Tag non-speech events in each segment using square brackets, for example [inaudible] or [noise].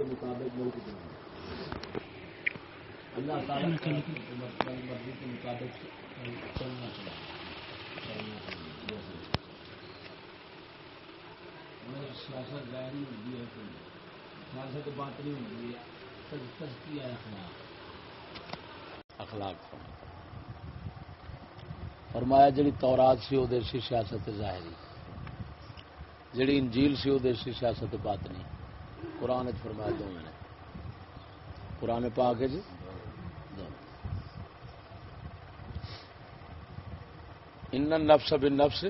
کے مطابق ملک چلانا اللہ تعالیٰ کی مرضی کے مطابق چلنا چاہیے سیاست ظاہری ہوتی ہے سیاست باطنی ہوتی ہے۔ تجزیہ اخلاق۔ اخلاق فرمایا جڑی تورات سی وہ سی سیاست ظاہری جڑی انجیل سی وہ سی سیاست باطنی۔ قرآن فرمایا دو میں نے۔ قرآن پا کے جی؟ ان نفس بن نفس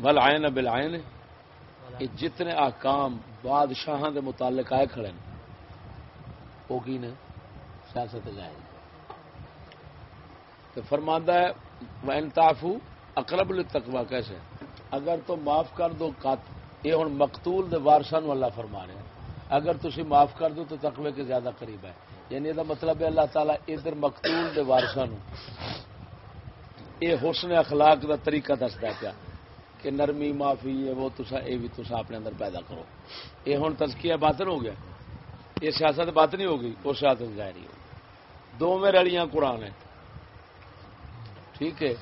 بل آئے نہ بل آئے یہ جتنے آکام بادشاہ دے متعلق آئے کھڑے ہیں، وہ کی نے؟ سیاست ظاہری تو فرماندہ ہے وہ انتافو اقرب التقوا کیسے؟ اگر تو معاف کر دو یہ ہوں مقتول دے وارسان اللہ فرما رہے ہیں۔ اگر تھی معاف کر دو تو تقوی کے زیادہ قریب ہے۔ یعنی یہ مطلب ہے اللہ تعالیٰ ادھر مقتول دے وارسان یہ حسن اخلاق دا طریقہ دستا پیا کہ نرمی معافی ہے، وہ تسا یہ بھی تسا اپنے اندر پیدا کرو۔ یہ ہوں تزکیہ باطن ہو گیا۔ یہ سیاست باطنی ہو گئی، وہ سیاست ظاہری ہو دو میں رڑیاں قرآن ہیں۔ ٹھیک ہے۔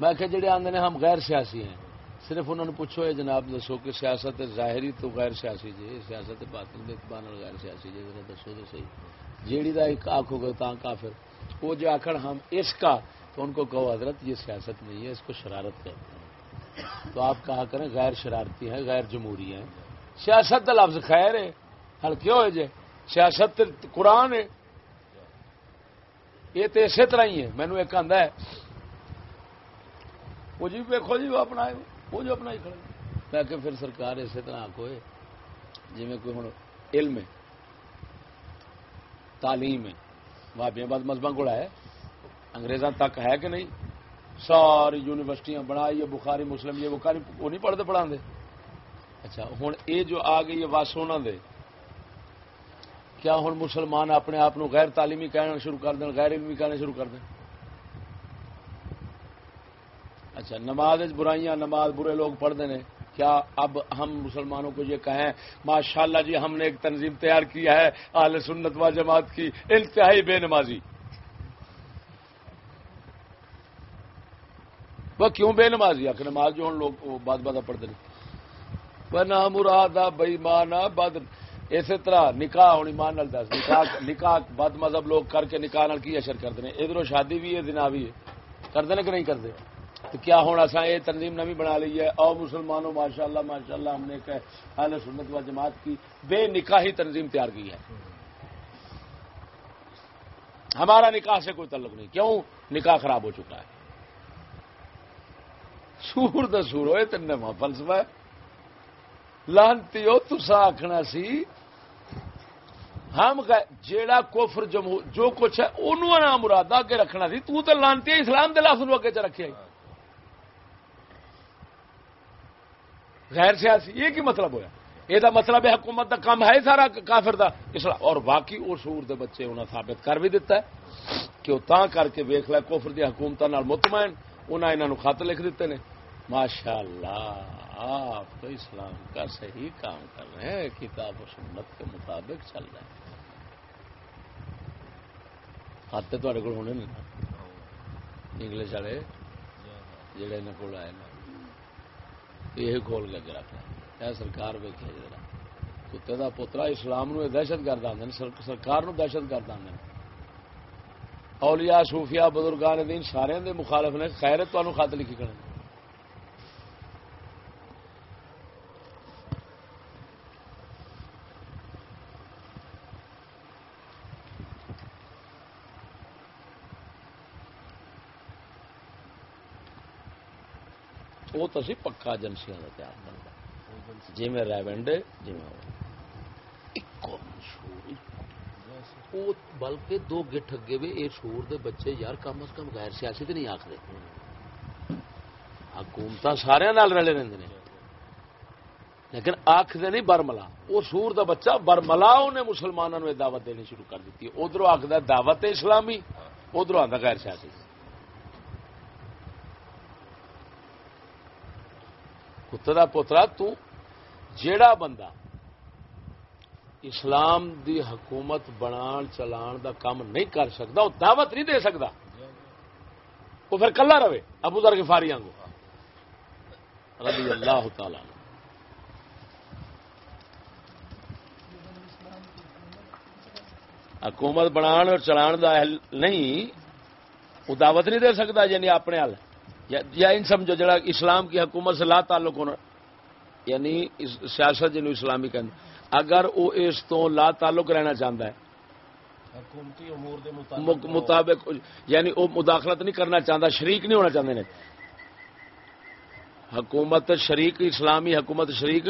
میں کہ جڑے آدھے نے ہم غیر سیاسی ہیں صرف انہوں نے پوچھو یہ جناب دسو کہ سیاست ظاہری تو غیر سیاسی جی سیاست باطن دے اعتبار غیر سیاسی جی ذرا دسو تو صحیح۔ جیڑی دا ایک آنکھ ہوگا تا کافر۔ وہ جو آخر ہم اس کا، تو ان کو کہو حضرت یہ سیاست نہیں ہے، اس کو شرارت کہتے ہیں۔ تو آپ کہا کریں غیر شرارتی ہے غیر جمہوری ہے سیاست کا لفظ خیر ہے۔ ہلکے ہوئے جے؟ سیاست قرآن ہے۔ یہ تو اسی طرح ہی ہے۔ مینو ایک آدھا ہے۔ وہ جی ویکو جی وہ اپنا وہ جو اپنا ہی کھڑے میں کہ پھر سرکار اسی طرح آخو جی میں کوئی ہوں علم ہے تعلیم ہے بھابیاں بد مذہب کو ہے۔ انگریزاں تک ہے کہ نہیں؟ ساری یونیورسٹیاں بنائی بخاری، مسلم، یہ بخاری وہ نہیں پڑھتے پڑھا دے اچھا ہوں یہ جو آ گئی ہے وس ہونا دے، کیا ہوں مسلمان اپنے آپ غیر تعلیمی کہنا شروع کر دیں غیر علمی کہنا شروع کر دیں اچھا نماز برائیاں، نماز برے لوگ پڑھتے ہیں۔ کیا اب ہم مسلمانوں کو یہ کہیں ماشاء اللہ جی ہم نے ایک تنظیم تیار کیا ہے، اہل سنت و جماعت کی انتہائی بے نمازی۔ وہ کیوں بے نمازی؟ آخر نماز جو لوگ بات بات پڑھتے ہیں۔ وہ نہ مراد بئی مان بد۔ اسی طرح نکاح ہونی مان نال دس۔ نکاح نکاح بد مذہب لوگ کر کے نکاح نال کی اشر کرتے ہیں؟ ادھر شادی بھی ہے دنا بھی ہے۔ کرتے ہیں کہ نہیں کرتے تو کیا ہونا سا یہ تنظیم نوی بنا لی ہے۔ او مسلمانوں ماشاء اللہ ماشاء اللہ ہم نے اہل سنت و جماعت کی بے نکاحی تنظیم تیار کی ہے۔ ہمارا نکاح سے کوئی تعلق نہیں۔ کیوں؟ نکاح خراب ہو چکا ہے۔ سور دا سور ہوئے تین فلسفہ لانتی ہو تسا آخنا سی، ہم جیڑا کوفر جمہور، جو کچھ ہے انہوں نے مرادہ کے رکھنا سی۔ تو لانتی اسلام دے لفظ اگے چ رکھے۔ غیر سیاسی، یہ کی مطلب ہوا یہ مطلب ہے حکومت دا کام ہے سارا کافر دا۔ اسلام اور باقی وہ سور دے بچے انہیں ثابت کر بھی دیتا ہے کہ وہ تا کر کے ویخ لیا کوفر دی حکومت مطمئن انہیں انہوں خط لکھ دیتے ہیں ماشاء اللہ آپ تو اسلام کا صحیح کام کر رہے ہیں، کتاب و سنت کے مطابق چل رہے ہیں خاتے تے کو ہونے انگلش والے جڑے ان کو آئے نا۔ یہ کھول کے اگے رکھنا یہ سرکار ویکیا جی جا کتے کا پوترا اسلام نو دہشت گرد آدھے سرکار نو دہشت گرد آدھے اولیاء صوفیاء بزرگان دین سارے دے مخالف نے، خیر تمہیں خط لکھی کرنے وہ تو سی پکا ایجنسیاں کا تیار بنتا جی میں ریونڈ جی میں بلکہ دو گٹھ اگے بھی یہ شور دے بچے یار کم از کم غیر سیاسی تو نہیں آخر حکومت سارے رلے رہتے ہیں لیکن آخر نہیں برملا وہ سور دا بچہ برملا انہیں مسلمانوں نے دعوت دینی شروع کر دیتی ادھر آخر دعوت اسلامی ادھر آتا غیر سیاسی کتے کا پوترا جیڑا بندہ اسلام دی حکومت بنا چلان دا کام نہیں کر سکتا وہ دعوت نہیں دے سکتا۔ وہ پھر کلا رہے، ابو در گفاری آنگو۔ رضی اللہ تعالی حکومت بنا اور چلان دا اہل نہیں، وہ دعوت نہیں دے سکتا یعنی اپنے حل۔ یا ان سمجھو جڑا اسلام کی حکومت سے لا تعلق ہونا یعنی سیاست جنوب اسلامی کہ اگر وہ اس تو لا تعلق رہنا چاہتا ہے حکومتی امور دے مطابق یعنی وہ مداخلت نہیں کرنا چاہتا شریک نہیں ہونا چاہتے حکومت شریک اسلامی حکومت شریک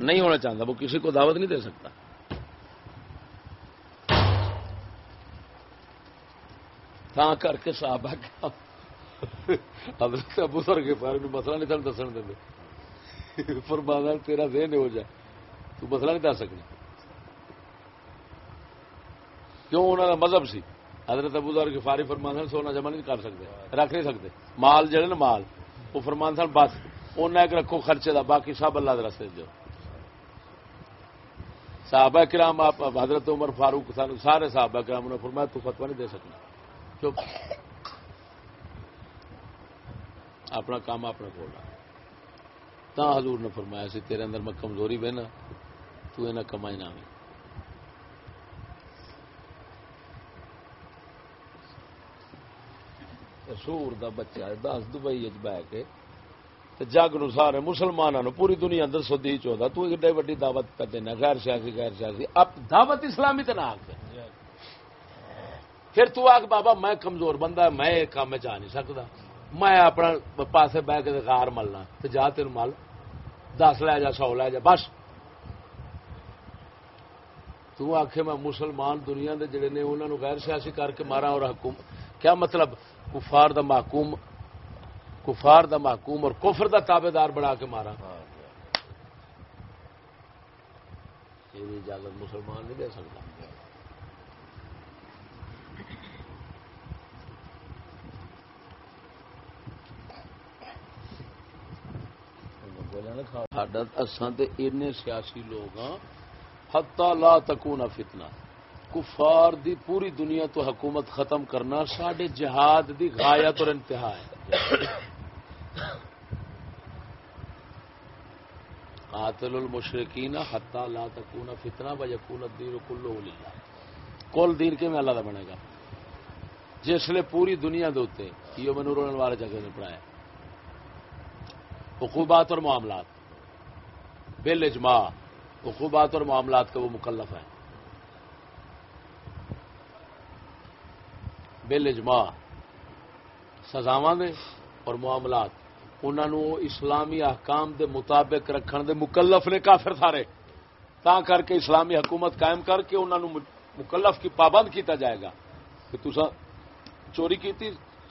نہیں ہونا چاہتا وہ کسی کو دعوت نہیں دے سکتا۔ تا کر کے صاحب حضرت ابو سر کے بارے میں مسئلہ نہیں سن دسن دیں فرمانا تیرا ذہن ہو جائے۔ تو مسئلہ نہیں دس سکنا۔ کیوں؟ انہوں کا مذہب سی۔ حضرت ابو ذر کی فاری فرمان سن سونا جمع نہیں کر سکتے، رکھ نہیں سکتے۔ مال جڑے نا مال، وہ فرمان سن، بس۔ انہیں ایک رکھو خرچے دا، باقی سب اللہ کے رستے جو صحابہ کرام، آپ حضرت عمر فاروق سارے صحابہ کرام نے فرمایا، تو فتوا نہیں دے سکنا۔ چپ اپنا کام اپنا کھولنا تا حضور نے فرمایا سی تیرے اندر میں کمزوری بہنا تو یہ نہ کمائی نہ سور دا بچہ دس دبئی بہ کے جگ نو سارے مسلمانوں پوری دنیا اندر سدی چاہتا تو ایڈی وڈی دعوت پہ دینا غیر سیاسی غیر سیاسی۔ اب دعوت اسلامی تو نہ پھر تو آگ بابا میں کمزور بندہ میں کام جا نہیں سکتا۔ میں اپنا پاسے بہ کے کار ملنا تو جا تین مل دس لے جا سو لے جا بس۔ تو آخ میں مسلمان دنیا دے جڑے نے انہوں نے غیر سیاسی کر کے مارا اور حکوم کیا مطلب کفار دا محکوم کفار دا محکوم اور کفر دا تابے دار بنا کے مارا۔ یہ اجازت مسلمان نہیں دے سکتا۔ اینے سیاسی لوگ ہاں ہتا لا تکونا فتنہ کفار دی پوری دنیا تو حکومت ختم کرنا سڈے جہاد دی غایت اور انتہا ہے قاتل المشرقین حتا لا تکونا فتنہ و یکون الدین کلو للہ کل دین کے میں اللہ دا بنے گا جس لیے پوری دنیا دوتے یہ میں نورون والے جگہ نے پڑھایا حقوبات اور معاملات۔ بل اجماع حقوبات اور معاملات کا وہ مکلف ہے۔ بل اجماع، سزاواں دے اور معاملات۔ انہوں اسلامی احکام دے مطابق رکھن دے مکلف نے کافر سارے۔ تا کر کے اسلامی حکومت قائم کر کے انہوں مکلف کی پابند کیتا جائے گا۔ کہ تسا چوری کی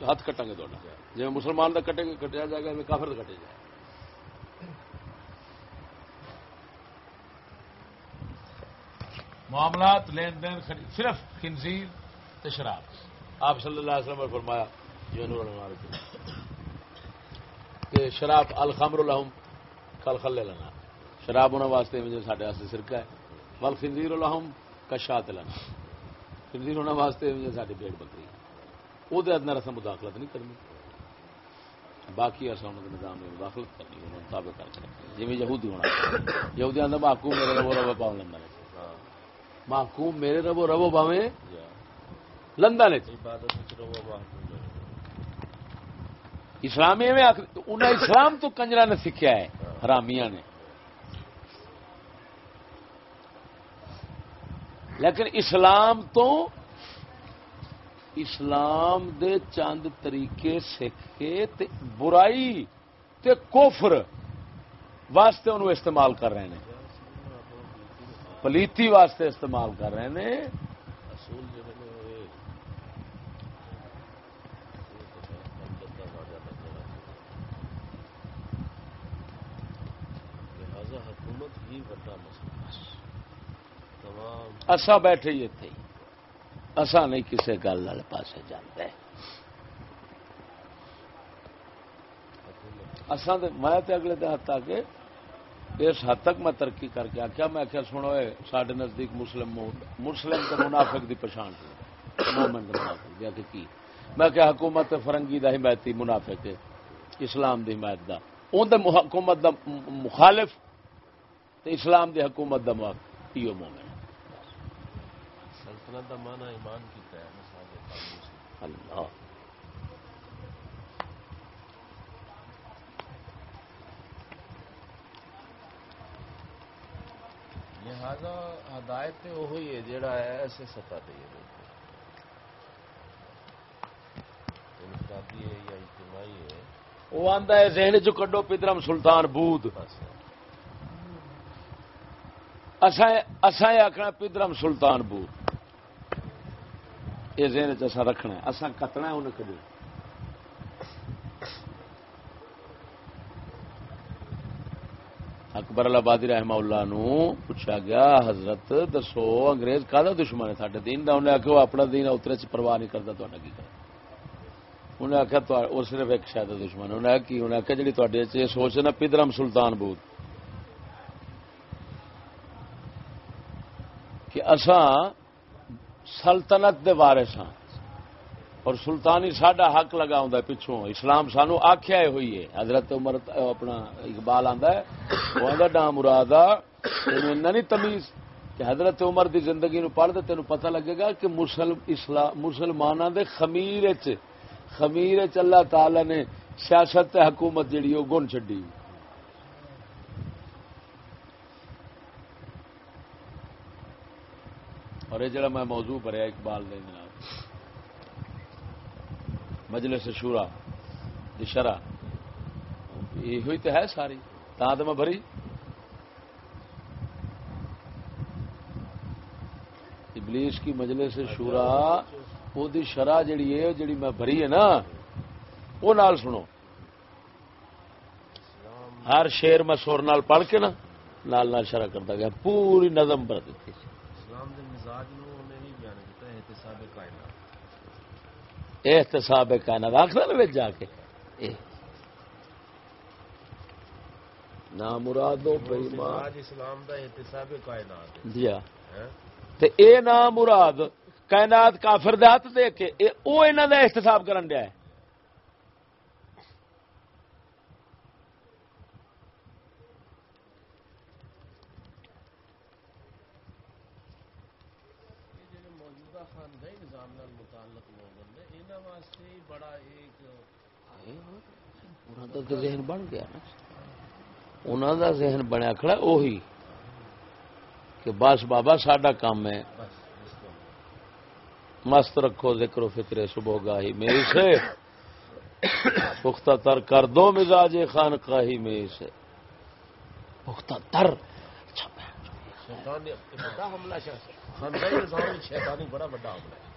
ہاتھ کٹیں گے تھوڑا جی مسلمان کا کٹے کٹیا جائے گا کافر کٹے جائے گا۔ معاملات لین دین صرف خنزیر شراب۔ آپ صلی اللہ علیہ وسلم نے فرمایا کہ شراب الخمر الحم کل خل لینا شراب ہونے واسطے مجھے سارے واسطے سرکا ہے بل خنزیر الحم کشات لینا خنزیر ہونے واسطے مجھے ساری بیڑ بکری وہ اندر اصل مداخلت نہیں کرنی۔ باقی اصل انہوں نے نظام میں مداخلت کرنی انہوں نے تابع کر کے۔ جی یہودی ہونا یہودی آدھا باقو میرے وہ روا پاؤں لینا محکوم میرے ربو ربو باوے لندن اسلامی میں انہیں اسلام تو کنجرا نے سیکھا ہے حرامیہ نے۔ لیکن اسلام تو اسلام دے چند طریقے سیکھ کے برائی تے کوفر واسطے انہوں استعمال کر رہے ہیں۔ پلیتی واسطے استعمال کر رہے ہیں۔ اصا بیٹھے اتنے اصا نہیں کسی گل والے پاس جانا اصا میں اگلے دن کے اس حد تک میں ترقی کر کے آخیا میں آخیا سنو سڈے نزدیک مسلم مسلم کے منافق دی پچھان مومن منافق دی آخر کی؟ میں کہ حکومت فرنگی دا حمایتی منافق ہے اسلام دی حمایت دا۔ اون دے حکومت دا مخالف تے اسلام دی حکومت دا پیو مومن سلطنت دا مانا ایمان کیتا ہے اللہ۔ لہذا ہدایت تے وہی ہے جیڑا ہے ایسے سطح تے ہے انفرادی ہے یا اجتماعی ہے۔ وہ آندا ہے ذہن چ کڈو پدرم سلطان بود۔ بس اساں اساں آکھنا پدرم سلطان بود۔ یہ ذہن چ اساں رکھنا ہے۔ اساں کتنا ہے انہیں اکبر آبادی رحمہ اللہ نو پوچھا گیا، حضرت دسو انگریز کا دشمن ہے سارے دین کا انہیں آخیا وہ اپنا دین اترے چ پرواہ نہیں کرتا تا کی کرتا انہیں آخیا وہ صرف ایک شاید دشمن انہیں کی؟ انہیں آخیا جی تے سوچ ہے نا، پدرم سلطان بود۔ کہ اساں سلطنت دے وارث ہاں۔ اور سلطانی ساڈا حق لگا ہوں پچھوں۔ اسلام سانو آخیا ہوئی ہے۔ حضرت عمر اپنا اقبال آندا ہے، وہ آندا ڈا مراد نہیں تمیز کہ حضرت عمر دی زندگی نو پڑھ دے تینوں پتہ لگے گا کہ مسلم مسلماناں دے خمیر وچ خمیر وچ اللہ تعالی نے سیاست تے حکومت جڑی او گن چھڈی۔ اور یہ جڑا میں موضوع پڑھیا اقبال دے جناب مجلس شورا دی شرح یہ ہوئی تو ہے ساری۔ تا تو میں بھری۔ ابلیس کی مجلس شورا وہ دی شرح جڑی ہے، جڑی میں بھری ہے نا وہ نال سنو۔ ہر شیر میں سور نال پڑھ کے نا، نال نال شرح کرتا گیا، پوری نظم پر دیتی اسلام دے مزاج نو انہیں نہیں بیان کیتا ہے احتساب کائنات احتساب کائنات آخر نا جا کے۔ نہ مرادو بےمان اسلام دا احتساب کائنات۔ جی ہاں؟ تے اے نام مراد کائنات کافر دے ہاتھ دے کے اے او انہاں دا احتساب کرن دیا ہے یہ جڑے موجودہ خاندانی نظام نال متعلق لوگ ہیں انہاں واسطے ہی بڑا ایک انہاں دا تے ذہن بن گیا نا۔ انہاں دا ذہن بنیا کھڑا اوہی کہ بس بابا ساڈا کام ہے۔ مست رکھو ذکر و فکر صبح گاہی میں سے پختہ تر کر دو مزاج خان کاہی میں سے پختہ تر۔ اچھا بڑا حملہ شیطانی بڑا بڑا حملہ ہے۔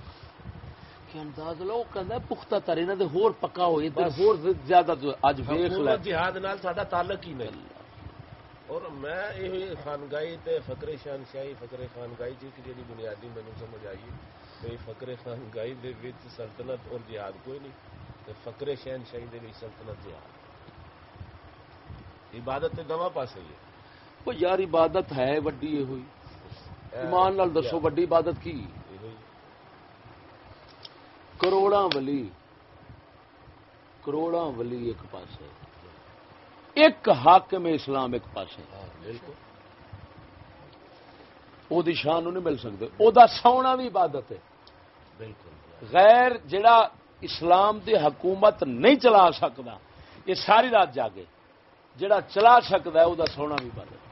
کہ انداز لو کہندا پختہ تر انہاں دے ہور پکا ہوئے تے ہور زیادہ اج ویکھ لے۔ جہاد نال ساڈا تعلق ہی نہیں۔ اور میں یہ خانگاہی تے فقر شہنشاہی فقر خانگاہی جی کی جڑی بنیادی مینوں سمجھ آئی کہ فقر خانگاہی دے وچ سلطنت اور جہاد کوئی نہیں تے فقر شہنشاہی دے وچ سلطنت جہاد۔ عبادت تے دواں پاسے ہی ہے۔ وہ یار عبادت ہے وڈی ہوئی۔ ایمان نال دسو وڈی عبادت کی؟ کروڑاں ولی کروڑاں ولی ایک پاسے۔ ایک حاکم اسلام ایک بالکل۔ او دی شان نہیں مل سکتے او دا سونا بھی عبادت ہے۔ بالکل۔ غیر جڑا اسلام دی حکومت نہیں چلا سکتا یہ ساری رات جاگے۔ جڑا چلا سکتا ہے او دا سونا بھی عبادت ہے۔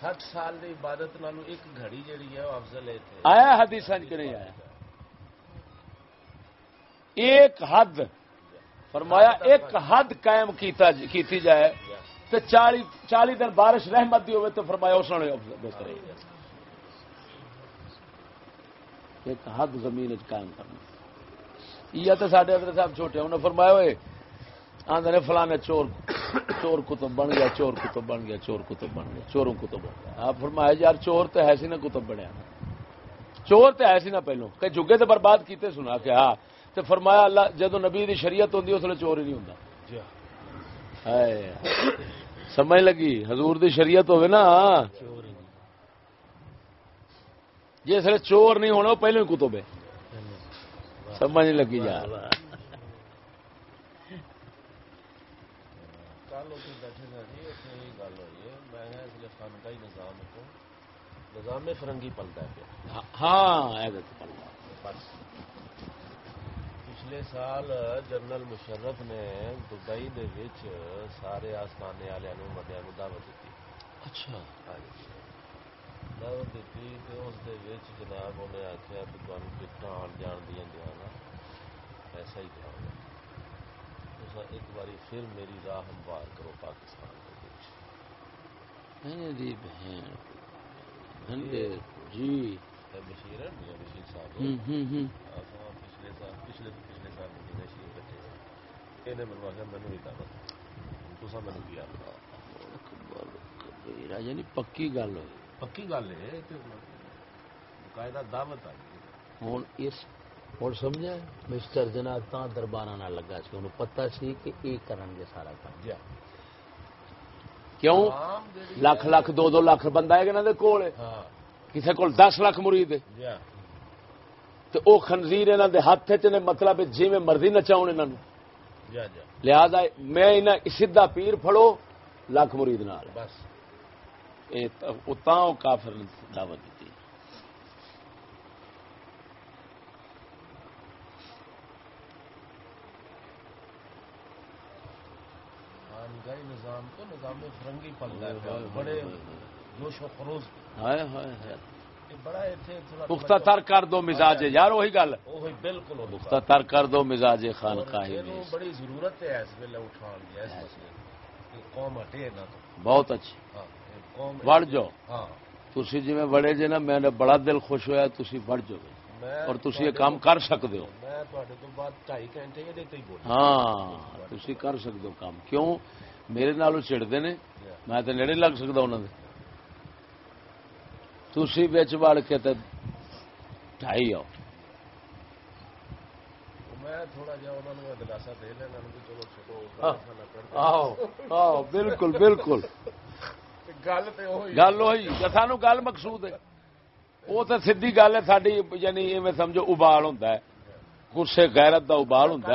سٹھ سال دی عبادت نالوں ایک گھڑی جڑی ہے وہ افضل ہے آیا حدیث کہ نہیں آیا؟ ایک حد، فرمایا ایک حد قائم کیتا جی- کیتی جائے تو چالی چالی دن بارش رحمت دی ہوئے تو فرمایا اس نے بہتر ہے۔ ایک حد زمین قائم کرنا۔ یہ تو سارے ادھر صاحب چھوٹے انہوں نے فرمایا ہوئے آندے نے فلانے چور چور کتب بن گیا، چور کتب بن گیا، چور کتب بن گیا، چوروں کتب بن گیا۔ آپ فرمایا یار چور تو ہے سی نا کتب بنیا۔ چور تو ہے سی نا پہلو کہ جگے تو برباد کیتے سنا کہ ہاں تو فرمایا اللہ جدو نبی دی شریعت ہوندی اس لیے چور ہی نہیں ہوندا۔ جی ہاں۔ سمجھ لگی؟ حضور دی شریعت ہوئے نا۔ جس چور نہیں ہونا پہلے ہی کتب ہے۔ سمجھ لگی یار۔ جی لیے نظام فرنگی پلتا ہے۔ ہاں اے گل تو پڑھنا۔ بس پچھلے سال جنرل مشرف نے دبئی دے وچ سارے آستانے والوں بڑے دعوت دیتی اچھا۔ ہاں جی۔ دعوت دیتی تے اس دے وچ جناب انہیں آخیا کہ تمہیں ٹکٹاں آن جان دیا جانا ایسا ہی تسا ایک باری پھر میری راہ ہموار کرو پاکستان دے وچ۔ میری بہن ہنڈے جی۔ ہے بشیر صاحب۔ پچھلے سال پچھلے پچھلے سال مدینہ شریف بیٹھے سن مینو بھی دعوت تسا مینو کیا اکبر کبیرہ یعنی پکی گل ہوئی پکی گل ہے کہ باقاعدہ دعوت آئی۔ ہوں اس ہوں سمجھا مسٹر جنا تا دربار لگا سی انہوں پتا سی کہ یہ کرن گے سارا کام۔ جی کیوں؟ عام جڑی لاکھ لاکھ دو دو لاکھ بندہ ہے کہ کول ہاں۔ کسی کول دس لاکھ مرید ہے؟ جی تو وہ خنزیر انہوں دے ہاتھ چ نے مطلب جی میں مرضی نچاؤ انہوں نے لہذا میں سیدھا پیر پھڑو لاکھ مرید نال۔ بس۔ اے تا- او تاں او کافر دعوت دیتی نظام تو نظام فرنگی ہے۔ پیا۔ بڑے جوش و خروش۔ ہائے ہائے ہائے۔ پختہ تر کر دو مزاج یار وہی گل۔ بالکل پختہ تر کر دو مزاج اینو میں بڑی ضرورت ہے اس ویلے اٹھان دی اس مسئلے دی۔ کہ قوم ہٹے نہ تو۔ بہت اچھی۔ ہاں قوم وڑ جاؤ ہاں۔ تسی جی بڑے جے نا میں نے بڑا دل خوش ہویا تسی وڑ جاؤ اور تسی یہ کام کر سکتے ہو۔ میں تواڈے تو بعد 2.5 گھنٹے یہ دیتے ہی بولا ہاں تسی کر سکتے ہو کام۔ کیوں؟ میرے نالوں چڑھتے نے۔ میں تو نیڑے لگ سکتا انہوں نے تسی بچ وڑ کے تے ڈھائی آؤ۔ ہاں۔ بالکل بالکل۔ گل ہوئی۔ سانو گل مقصود ہے۔ وہ تو سیدھی گل ہے ساری یعنی ایویں سمجھو ابال ہے۔ غصے غیرت دا ابال ہوتا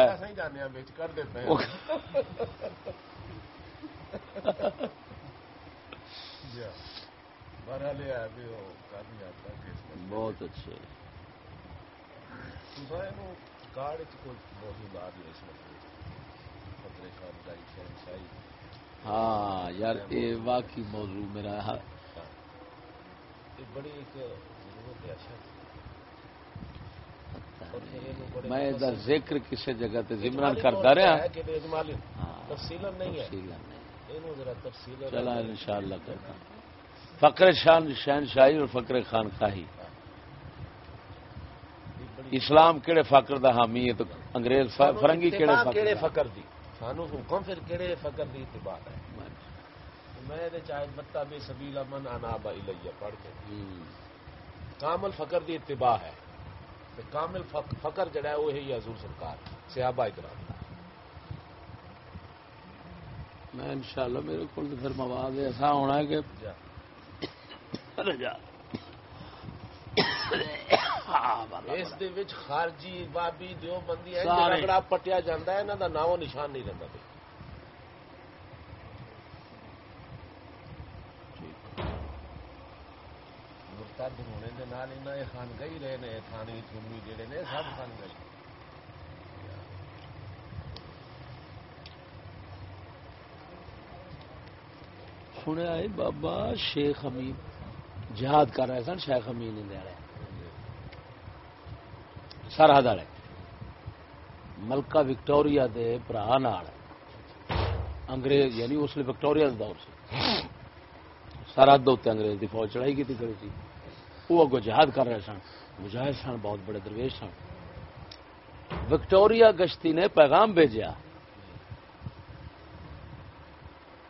بہت اچھے ہاں یار یہ واقعی موضوع میرا یہ بڑی اچھا۔ میں ذکر کسی جگہ اجمالی کرتا رہا۔ ہاں۔ تفصیل نہیں ہے۔ تفصیلاً نہیں۔ اینو ذرا تفصیل چلا انشاءاللہ کرتا ہوں۔ فقر شان شہنشاہی اور فقر خانقاہی. اسلام کہڑے فقر دا حامی ہے تو انگریز فرنگی کہڑے فقر کیڑے دا؟ فقر دی؟ سانو حکم پھر کیڑے فقر دی اتباع ہے؟ میں دے چاہے بتا بے سبیل من اناب الیہ پڑھ کے۔ کامل فقر دی اتباع ہے۔ تے کامل فق- فقر جڑا ہے وہ ہے حضور سرکار صحابہ کرام میں انشاءاللہ میرے کو پھر مواد ایسا ہونا ہے کہ جا اس دے وچ خارجی بابی ہے پٹیا جاندا ہے انہاں دا نام و نشان نہیں رہندا مرتد ہونے دے نال انہاں رہے نے تھانی تھومی جڑے نے سب سنیا ہے بابا شیخ امین جہاد کر رہے سن، شیخ امین والے سرحد والے، ملکہ وکٹوریا دے برا نال۔ انگریز یعنی اس لیے وکٹوریا دا دور سے سرحد دے اتنے انگریز دی فوج چڑھائی کی کری تھی وہ اگو جہاد کر رہے سن، مجاہد سن، بہت بڑے درویش سن۔ وکٹوریا گشتی نے پیغام بھیجا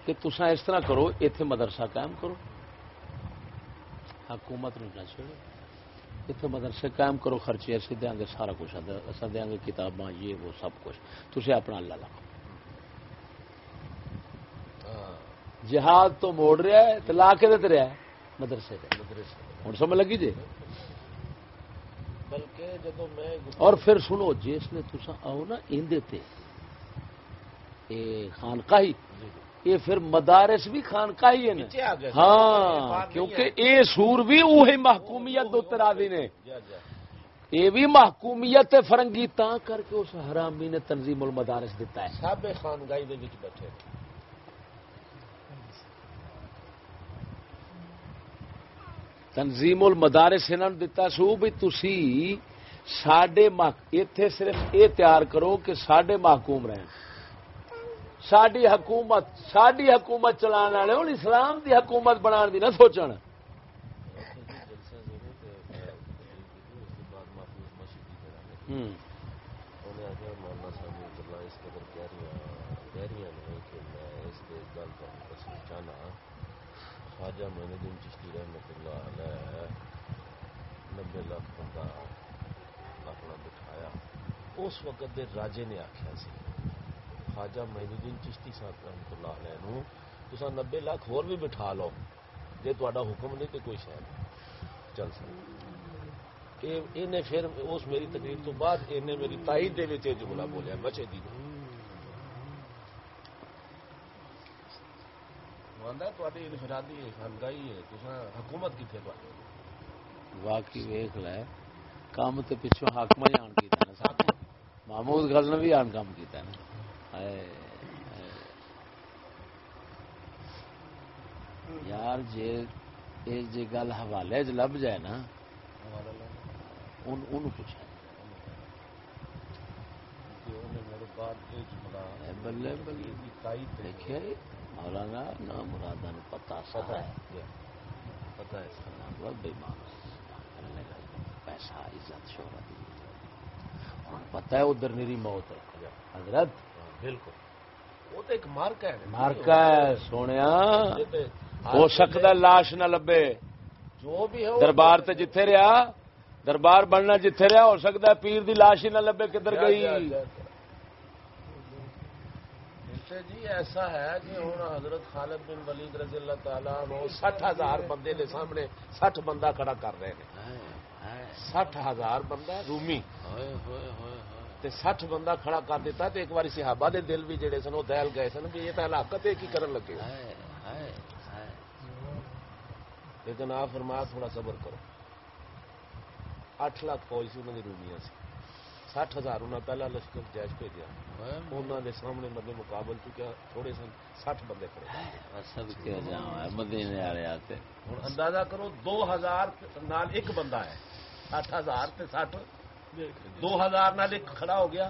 کہ تسا اس طرح کرو اتے مدرسہ قائم کرو۔ حکومت نہ چھوڑو اتنے مدرسے قائم کرو خرچے اسی دیں گے سارا کچھ اصا دیں گے کتاباں یہ وہ سب کچھ۔ تسے اپنا اللہ لاؤ جہاد تو موڑ رہا ہے تو لا کے دے رہا ہے مدرسے ہوں سمجھ لگی جی؟ بلکہ اور پھر سنو جس نے تسا آؤ نا اے خانقاہی جی جی۔ یہ پھر مدارس بھی خانقاہی ہے نا؟ نیچے آ گیا ہاں کیونکہ اے سور بھی وہی محکومیت دو ترازی نے۔ یہ بھی محکومیت فرنگی تا کر کے اس حرامی نے تنظیم المدارس دیتا ہے۔ سب خانگاہی دے وچ بیٹھے۔ تنظیم المدارس انہوں نے دتا سو بھی تسی ساڈے اتے صرف یہ تیار کرو کہ ساڈے محکوم رہن۔ ساری حکومت ساری حکومت چلان والے ہوں اسلام دی حکومت بنا دی نہ سوچن۔ خواجہ معین الدین چشتی اللہ علیہ نبے لاکھ بندہ اپنا بٹھایا۔ اس وقت دے راجے نے آخیا سی۔ خواجہ معین الدین چشتی صاحب رحمت اللہ علیہ نو تسا نبے لاکھ ہور بھی بٹھا لو۔ جے تہاڈا حکم نہیں تو کوئی شاید چل سکتا انہیں پھر اس میری تقریر تو بعد انہیں میری تائید دے وچ جملہ بولیا بچے دی انفرادی ہے تساں حکومت کیتھے تواڈی؟ واقعی ویخ لے کام تے حاکم آن کیتا نا ساتھ۔ محمود غزنوی بھی آن کام کیتا نا۔ یار یہ جے گل حوالے چ لب جائے نا پوچھا بلے بلے۔ دیکھے مولانا پتا ہے۔ بہت بےمان پیسہ عزت شہرت۔ ہوں ہے ادھر میری موت ہے۔ حضرت ہاں، بالکل۔ وہ تو ایک مارکا ہے۔ مارکا ہے تے ہو سکتا لاش نہ لبے۔ جو بھی ہے دربار تے جتھے رہا دربار بننا جتھے رہا ہو سکتا ہے پیر دی لاش ہی نہ لبے کدھر گئی۔ جی ایسا ہے کہ ہوں حضرت خالد بن ولید رضی اللہ تعالیٰ سٹھ ہزار بندے دے سامنے سٹھ بندہ کھڑا کر رہے ہیں۔ سٹھ ہزار بندہ رومی۔ تے سٹھ بندہ کھڑا کر دیتا تے ایک باری صحابہ دے دل بھی جڑے سن وہ دہل گئے سن بھی یہ تو ہلاکت ہے کی کرن لگے لیکن آپ فرمایا تھوڑا صبر کرو۔ اٹھ لاکھ فوج سی انہوں نے رومیاں سی۔ سٹھ ہزار انہیں پہلا لشکر جیش بھیجا انہوں نے سامنے مدد مقابل چکیا تھوڑے سن سٹھ بندے کھڑے مدینے والے آتے۔ اندازہ کرو دو ہزار نال ایک بندہ ہے۔ سٹھ ہزار تے سٹھ۔ دو ہزار نال ایک کھڑا ہو گیا۔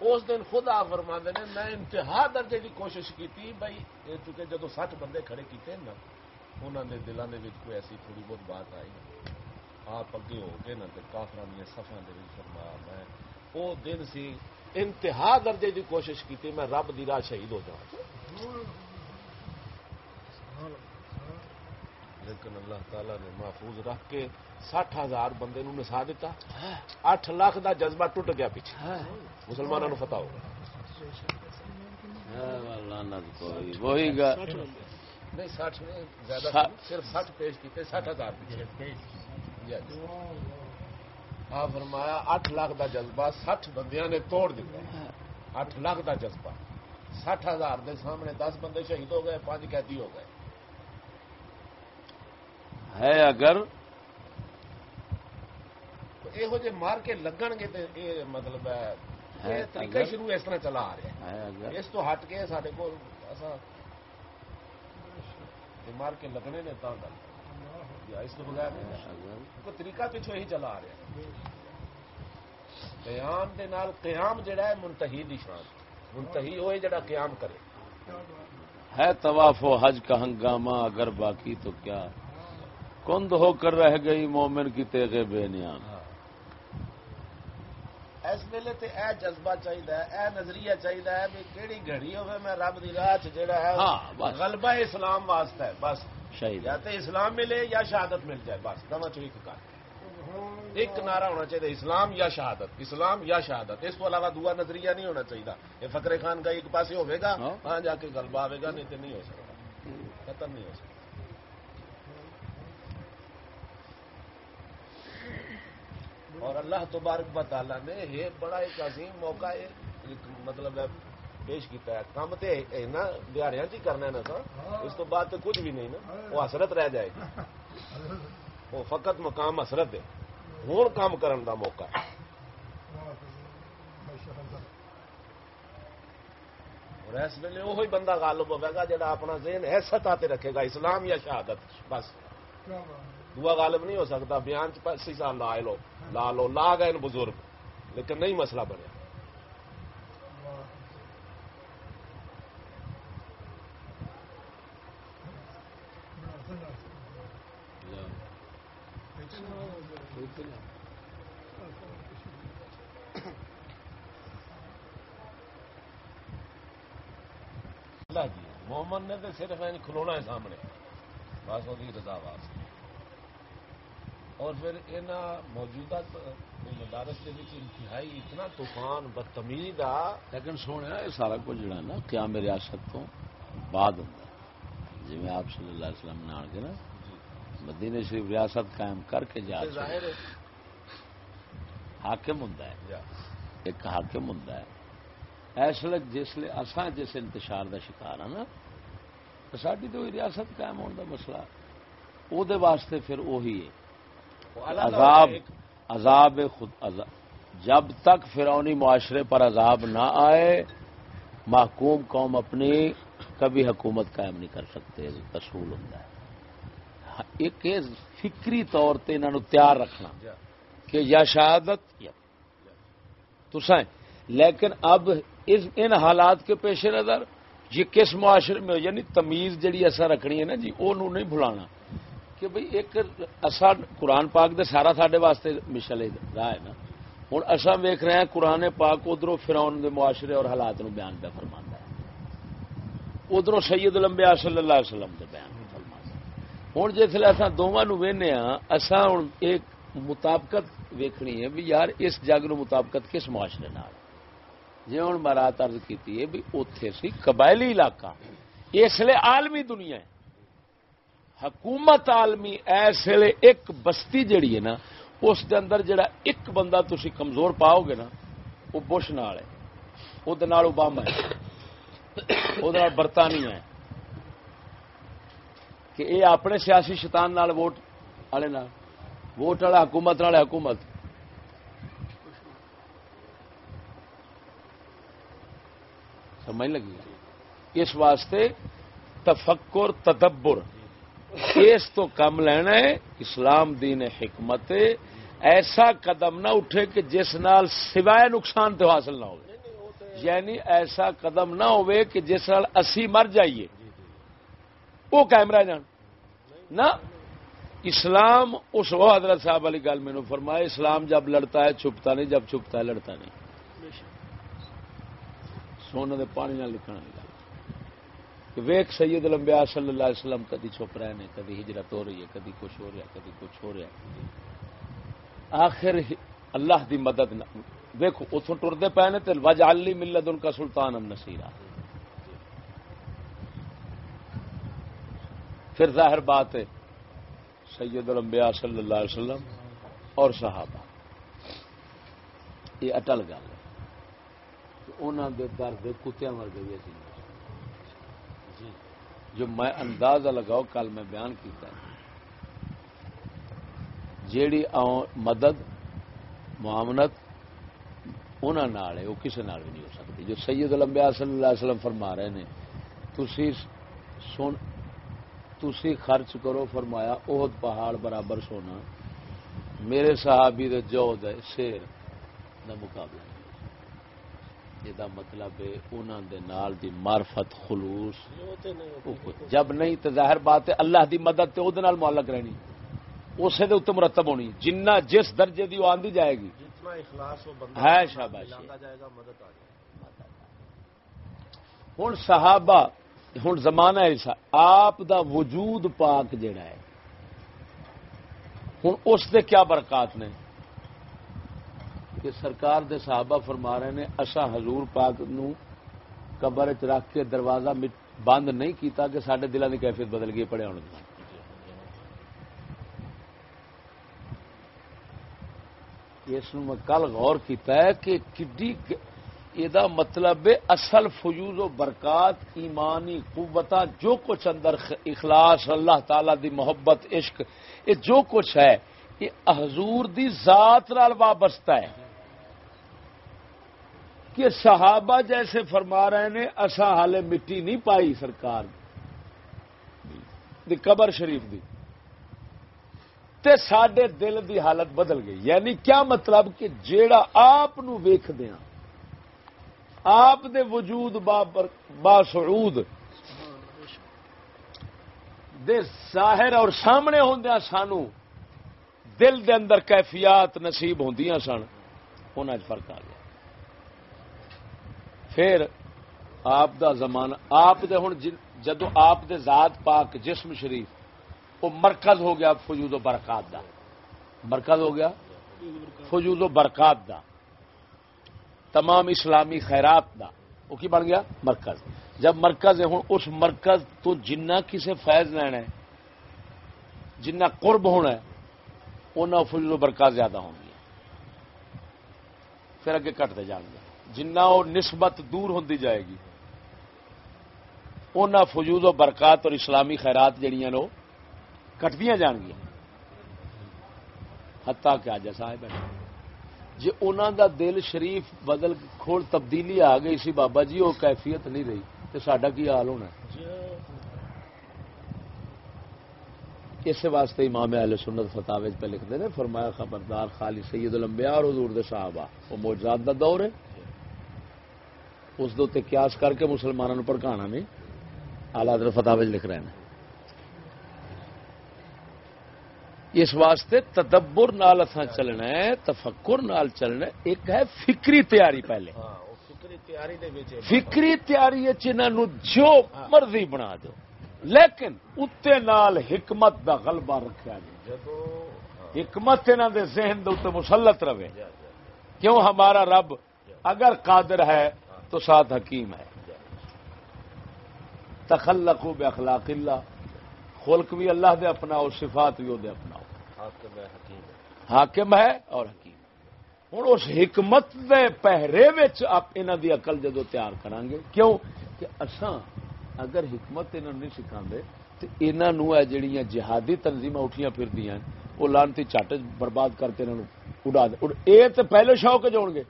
اس دن خود آپ فرما نے، میں انتہا درجے کی کوشش کی بھائی چونکہ جدو سٹھ بندے کھڑے کیتے نا انہوں نے دلوں کے کوئی ایسی تھوڑی بہت بات آئی آپ اگے ہو کے نا کافران دیا سفا فرمایا میں وہ دن سی انتہا درجے کی کوشش کی میں رب دی راہ شہید ہو جاؤں لیکن اللہ تعالی نے محفوظ رکھ کے سٹھ ہزار بندے نو نسا دیتا۔ اٹھ لاکھ دا جذبہ ٹوٹ گیا پیچھے۔ مسلمانوں نو فتح ہو گیا وہی گا۔ نہیں سٹھ نہیں زیادہ سٹھ- صرف سٹھ پیش کیتے سٹھ ہزار پیچھے۔ فرمایا اٹھ لاکھ دا جذبہ سٹھ بندیاں نے توڑ دیتا۔ اٹھ لاکھ دا جذبہ۔ سٹھ ہزار دے سامنے دس بندے شہید ہو گئے پانچ قیدی ہو گئے ہے اگر یہو جہ مار کے لگن گے تے یہ مطلب ہے ہے یہ طریقہ اگر- شروع اس طرح چلا آ رہا ہے۔ اگر ہے اس تو ہٹ کے سارے کو ایسا یہ مار کے لگنے نے تا گل۔ یا اس تو بغیر نہیں۔ ہے۔ اگر کوئی طریقہ پچھو ہی چلا آ رہا ہے۔ قیام دے نال قیام جڑا ہے منتہی دی شان۔ منتہی ہوئے جڑا قیام کرے۔ ہے طواف و حج کا ہنگامہ اگر باقی تو کیا؟ کند ہو کر رہ گئی مومن کی تیغے بے نیام اس ویلے تے اے جذبہ چاہیے اے نظریہ چاہیے بھی کیڑی گھڑی ہوے میں رب دی راہ چ جڑا ہے ہاں،۔ غلبہ اسلام واسطہ ہے بس۔ شہید۔ یا تے اسلام ملے یا شہادت مل جائے بس۔ دونوں چ ایک کر ایک نعرہ ہونا چاہیے اسلام یا شہادت۔ اسلام یا شہادت۔ اس کو علاوہ دعا نظریہ نہیں ہونا چاہیے یہ فقر خان کا ایک پاس ہوئے گا ہاں۔ ہاں جا کے غلبہ آئے گا نہیں تو نہیں ہو سکتا۔ ختم نہیں ہو سکتا۔ اور اللہ تبارک و تعالیٰ نے یہ بڑا ایک عظیم موقع ایک مطلب ہے پیش کیتا ہے۔ کام تو نا دیہڑیاں چ کرنا ہے نا سر۔ اس تو بعد تو کچھ بھی نہیں نا۔ وہ حسرت رہ جائے گی۔ وہ فقط مقام حسرت ہے۔ ہوں کام کرن دا موقع۔ ہے اور اس ویلے وہی بندہ غالب ہوے گا جڑا اپنا ذہن ایسا تے رکھے گا اسلام یا شہادت۔ بس۔ دعا غالب نہیں ہو سکتا، بیان چ پسی سال لا لو لا لو، لا گئے بزرگ۔ لیکن نہیں مسئلہ بنیا۔ اللہ جی محمد نے تو صرف کھلونا ہے سامنے۔ بس وہ رضا واسطے۔ اور پھر ان موجودہ مدارس کے انتہائی اتنا طوفان بدتمیز آ لیکن سونے یہ سارا کچھ جڑا نا قیام ریاست تو بعد ہوں جی میں آپ صلی اللہ علیہ وسلم نے آ کے نا مدینے شریف ریاست قائم کر کے جا ظاہر ہے۔ حاکم ہوں ایک حاکم ہوں ایسے جسے اساں جس انتشار دا شکار ہاں نا ساری تو ریاست قائم ہونے دا مسئلہ۔ وہ واسطے پھر وہی ہے۔ عذاب عذاب خود عذاب جب تک فرونی معاشرے پر عذاب نہ آئے محکوم قوم اپنی کبھی حکومت قائم نہیں کر سکتے اصول ہوں ایک فکری طور پہ انہوں تیار رکھنا کہ یا شہادت یا تو سائیں لیکن اب اس ان حالات کے پیش نظر یہ کس معاشرے میں یعنی تمیز جڑی ایسا رکھنی ہے نا جی وہ نہیں بھلانا۔ کہ بھئی ایک اصا قرآن پاک دے سارا سڈے واسطے مشل راہ ہے نا۔ ہوں اصا ویخ رہے ہیں قرآن پاک ادھر فراؤن دے معاشرے اور حالات نو بیان پہ فرما ہے۔ ادھر سید لمبیا صلی اللہ علیہ وسلم دے بیان ہوں جسے اصا دونوں وہنے ہاں اصا ہوں ایک مطابقت ویکھنی ہے بھی یار اس جگ نو مطابقت کس معاشرے نال؟ جی ہوں مرات ارض کی بھی اتے سی قبائلی علاقہ، اس لیے عالمی دنیا ہے۔ حکومت عالمی اس ویلے ایک بستی جڑی ہے نا، اس دے اندر جڑا ایک بندہ تھی کمزور پاؤ گے نا، وہ بش نال ہے۔ وہ اوباما ہے۔ وہ برطانیہ ہے۔ کہ یہ اپنے سیاسی شیطان نال ووٹ والے ووٹ والا حکومت نال حکومت۔ سمجھ لگی؟ اس واسطے تفکر، تدبر۔ اس تو کم لینا ہے، اسلام دین حکمت ایسا قدم نہ اٹھے کہ جس نال سوائے نقصان تو حاصل نہ ہو یعنی ایسا قدم نہ ہوئے کہ جس نال اسی مر جائیے۔ وہ کیمرہ جان۔ نہ۔ اسلام اس وہ حضرت صاحب والی گل میں فرمایا، اسلام جب لڑتا ہے، چھپتا نہیں، جب چھپتا ہے، لڑتا نہیں۔ سونے دے پانی نہ لکھنا نہیں ویک سید لمبیا صلی اللہ علیہ وسلم، کدی چھپ رہے ہیں کدی ہجرت ہو رہی ہے، کدی کچھ ہو رہا ہے، کدی کچھ ہو رہا آخر اللہ دی مدد ویکو اتوں ٹرتے پے نے تو وج علی ملت ان کا سلطان ام نصیرہ پھر ظاہر بات ہے، سید الانبیاء صلی اللہ علیہ وسلم اور صحابہ۔ یہ اٹل گل ہے انہوں دے درد کتیا مر گئی جو میں اندازہ لگاؤ کل میں بیان کیتا ہے۔ جیڑی مدد معاملت انہوں ہے، وہ کسی نال بھی نہیں ہو سکتی۔ جو سید الانبیاء صلی اللہ علیہ وسلم فرما رہے ہیں تسی سن، تسی خرچ کرو، فرمایا عہد پہاڑ برابر سونا، میرے صحابی دے جو دے شیر دا مقابلہ۔ یہ مطلب ہے انہوں دے نال دی معرفت خلوص۔ جب نہیں تو ظاہر بات ہے اللہ دی مدد تے نال معلق رہنی۔ اسے دے اتنے مرتب ہونی۔ جنہ جس درجے دی وہ آندی جائے گی۔ ہے شاباش۔ ہوں صحابہ ہوں زمانہ ایسا آپ دا وجود پاک جڑا ہے۔ ہوں اس دے کیا برکات نے؟ کہ سرکار دے صحابہ فرما رہے نے اصا حضور پاک نو قبر چ رکھ کے دروازہ بند نہیں کیتا کہ سارے دلوں کی کیفیت بدل گئی، پڑے ہونے اس میں کل غور کیتا ہے کہ کڈی یہ مطلب اصل فجوز و برکات، ایمانی قوت جو کچھ اندر اخلاص، اللہ تعالی دی محبت، عشق، یہ جو کچھ ہے، یہ حضور دی ذات نال وابستہ ہے۔ کہ صحابہ جیسے فرما رہے نے اصا حال مٹی نہیں پائی سرکار دی قبر شریف دی۔ تے سڈے دل دی حالت بدل گئی۔ یعنی کیا مطلب کہ جیڑا آپ ویخ دیا ہاں، آپ دے وجود با سعود دے ظاہر اور سامنے ہوندیا سانو دل دے اندر کیفیات نصیب ہوں سن ان فرق آ گیا۔ پھر آپ دا زمانہ، آپ دے ہوں جدو آپ دے ذات پاک جسم شریف، وہ مرکز ہو گیا فجود و برکات دا۔ مرکز ہو گیا فجود و برکات دا۔ تمام اسلامی خیرات دا۔ وہ کی بن گیا؟ مرکز۔ جب مرکز ہے ہوں اس مرکز تو جنہ کسے فیض لینا ہے، جنہ قرب ہونا ہے انہیں فضل و برکات زیادہ ہوں گی۔ پھر اگے کٹتے جان گے۔ جنہ وہ نسبت دور ہوتی جائے گی ان فجود و برکات اور اسلامی خیرات جہیا نے کٹدیا جان گیا ہتا کیا جیسا ہے۔ بیٹھے جی انہوں دا دل شریف بدل کھول تبدیلی آ گئی سی بابا جی وہ کیفیت نہیں رہی۔ تو سڈا کی حال ہونا اس واسطے امام اہل سنت فتح پہ لکھتے ہیں فرمایا خبردار خالی سید الانبیاء اور حضور دے صحابہ، وہ موجود دا دور ہے۔ اس دے قیاس کر کے مسلمانوں پر کہانا نہیں۔ آلہ فتح لکھ رہے ہیں۔ اس واسطے تدبر نال اتنا چلنا ہے تفکر نال چلنا ہے۔ ایک ہے فکری تیاری پہلے۔ ہاں، فکری تیاری جو ہاں۔ مرضی بنا دو۔ لیکن اتنے نال حکمت دا غلبہ رکھا جائے۔ ہاں۔ حکمت انہوں دے ذہن دے اتنے مسلط رہے۔ کیوں ہمارا رب اگر قادر ہے تو ساتھ حکیم ہے. تخلق بے اخلاق اللہ. خلق بھی اللہ دے اپنا اور صفات بھی وہ دے اپنا. حاکم ہے اور حکیم ہوں اس حکمت دے پہرے آپ انہوں دی اقل جدو تیار کریں گے؟ کیوں؟ کہ اساں اگر حکمت انہوں نہیں سکھا تو انہوں جہیا جہادی تنظیم اٹھیاں پھر دیا وہ لانتی چٹ برباد کرتے انہوں اڑا دے۔ یہ تو پہلے شوق جوڑ گے۔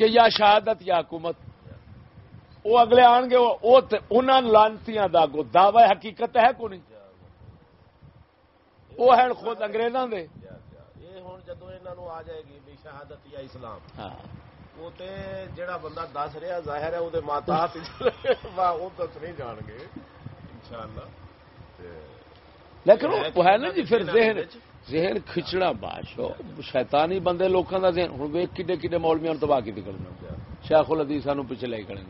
کہ یا شہادت یا حکومت۔ وہ اگلے آن گے وہ لانتی کا دعوی حقیقت ہے کو نہیں وہ ہے خود اگریزوں کے جدو انہوں آ جائے گی بھی شہادت یا اسلام۔ ہاں۔ وہ تے جڑا بندہ دس رہا ظاہر ہے وہ ماتا [laughs] وہ دس نہیں جان گے۔ انشاءاللہ۔ لیکن وہ ہے نا جی پھر ذہن ذہن کھچڑا بادشاہ شیطانی بندے لوگوں کا ذہن ہوں ویک کڈے کڈے مولویا تباہ کی کرنا شیخ الحدیث سانو پیچھے لے کھڑے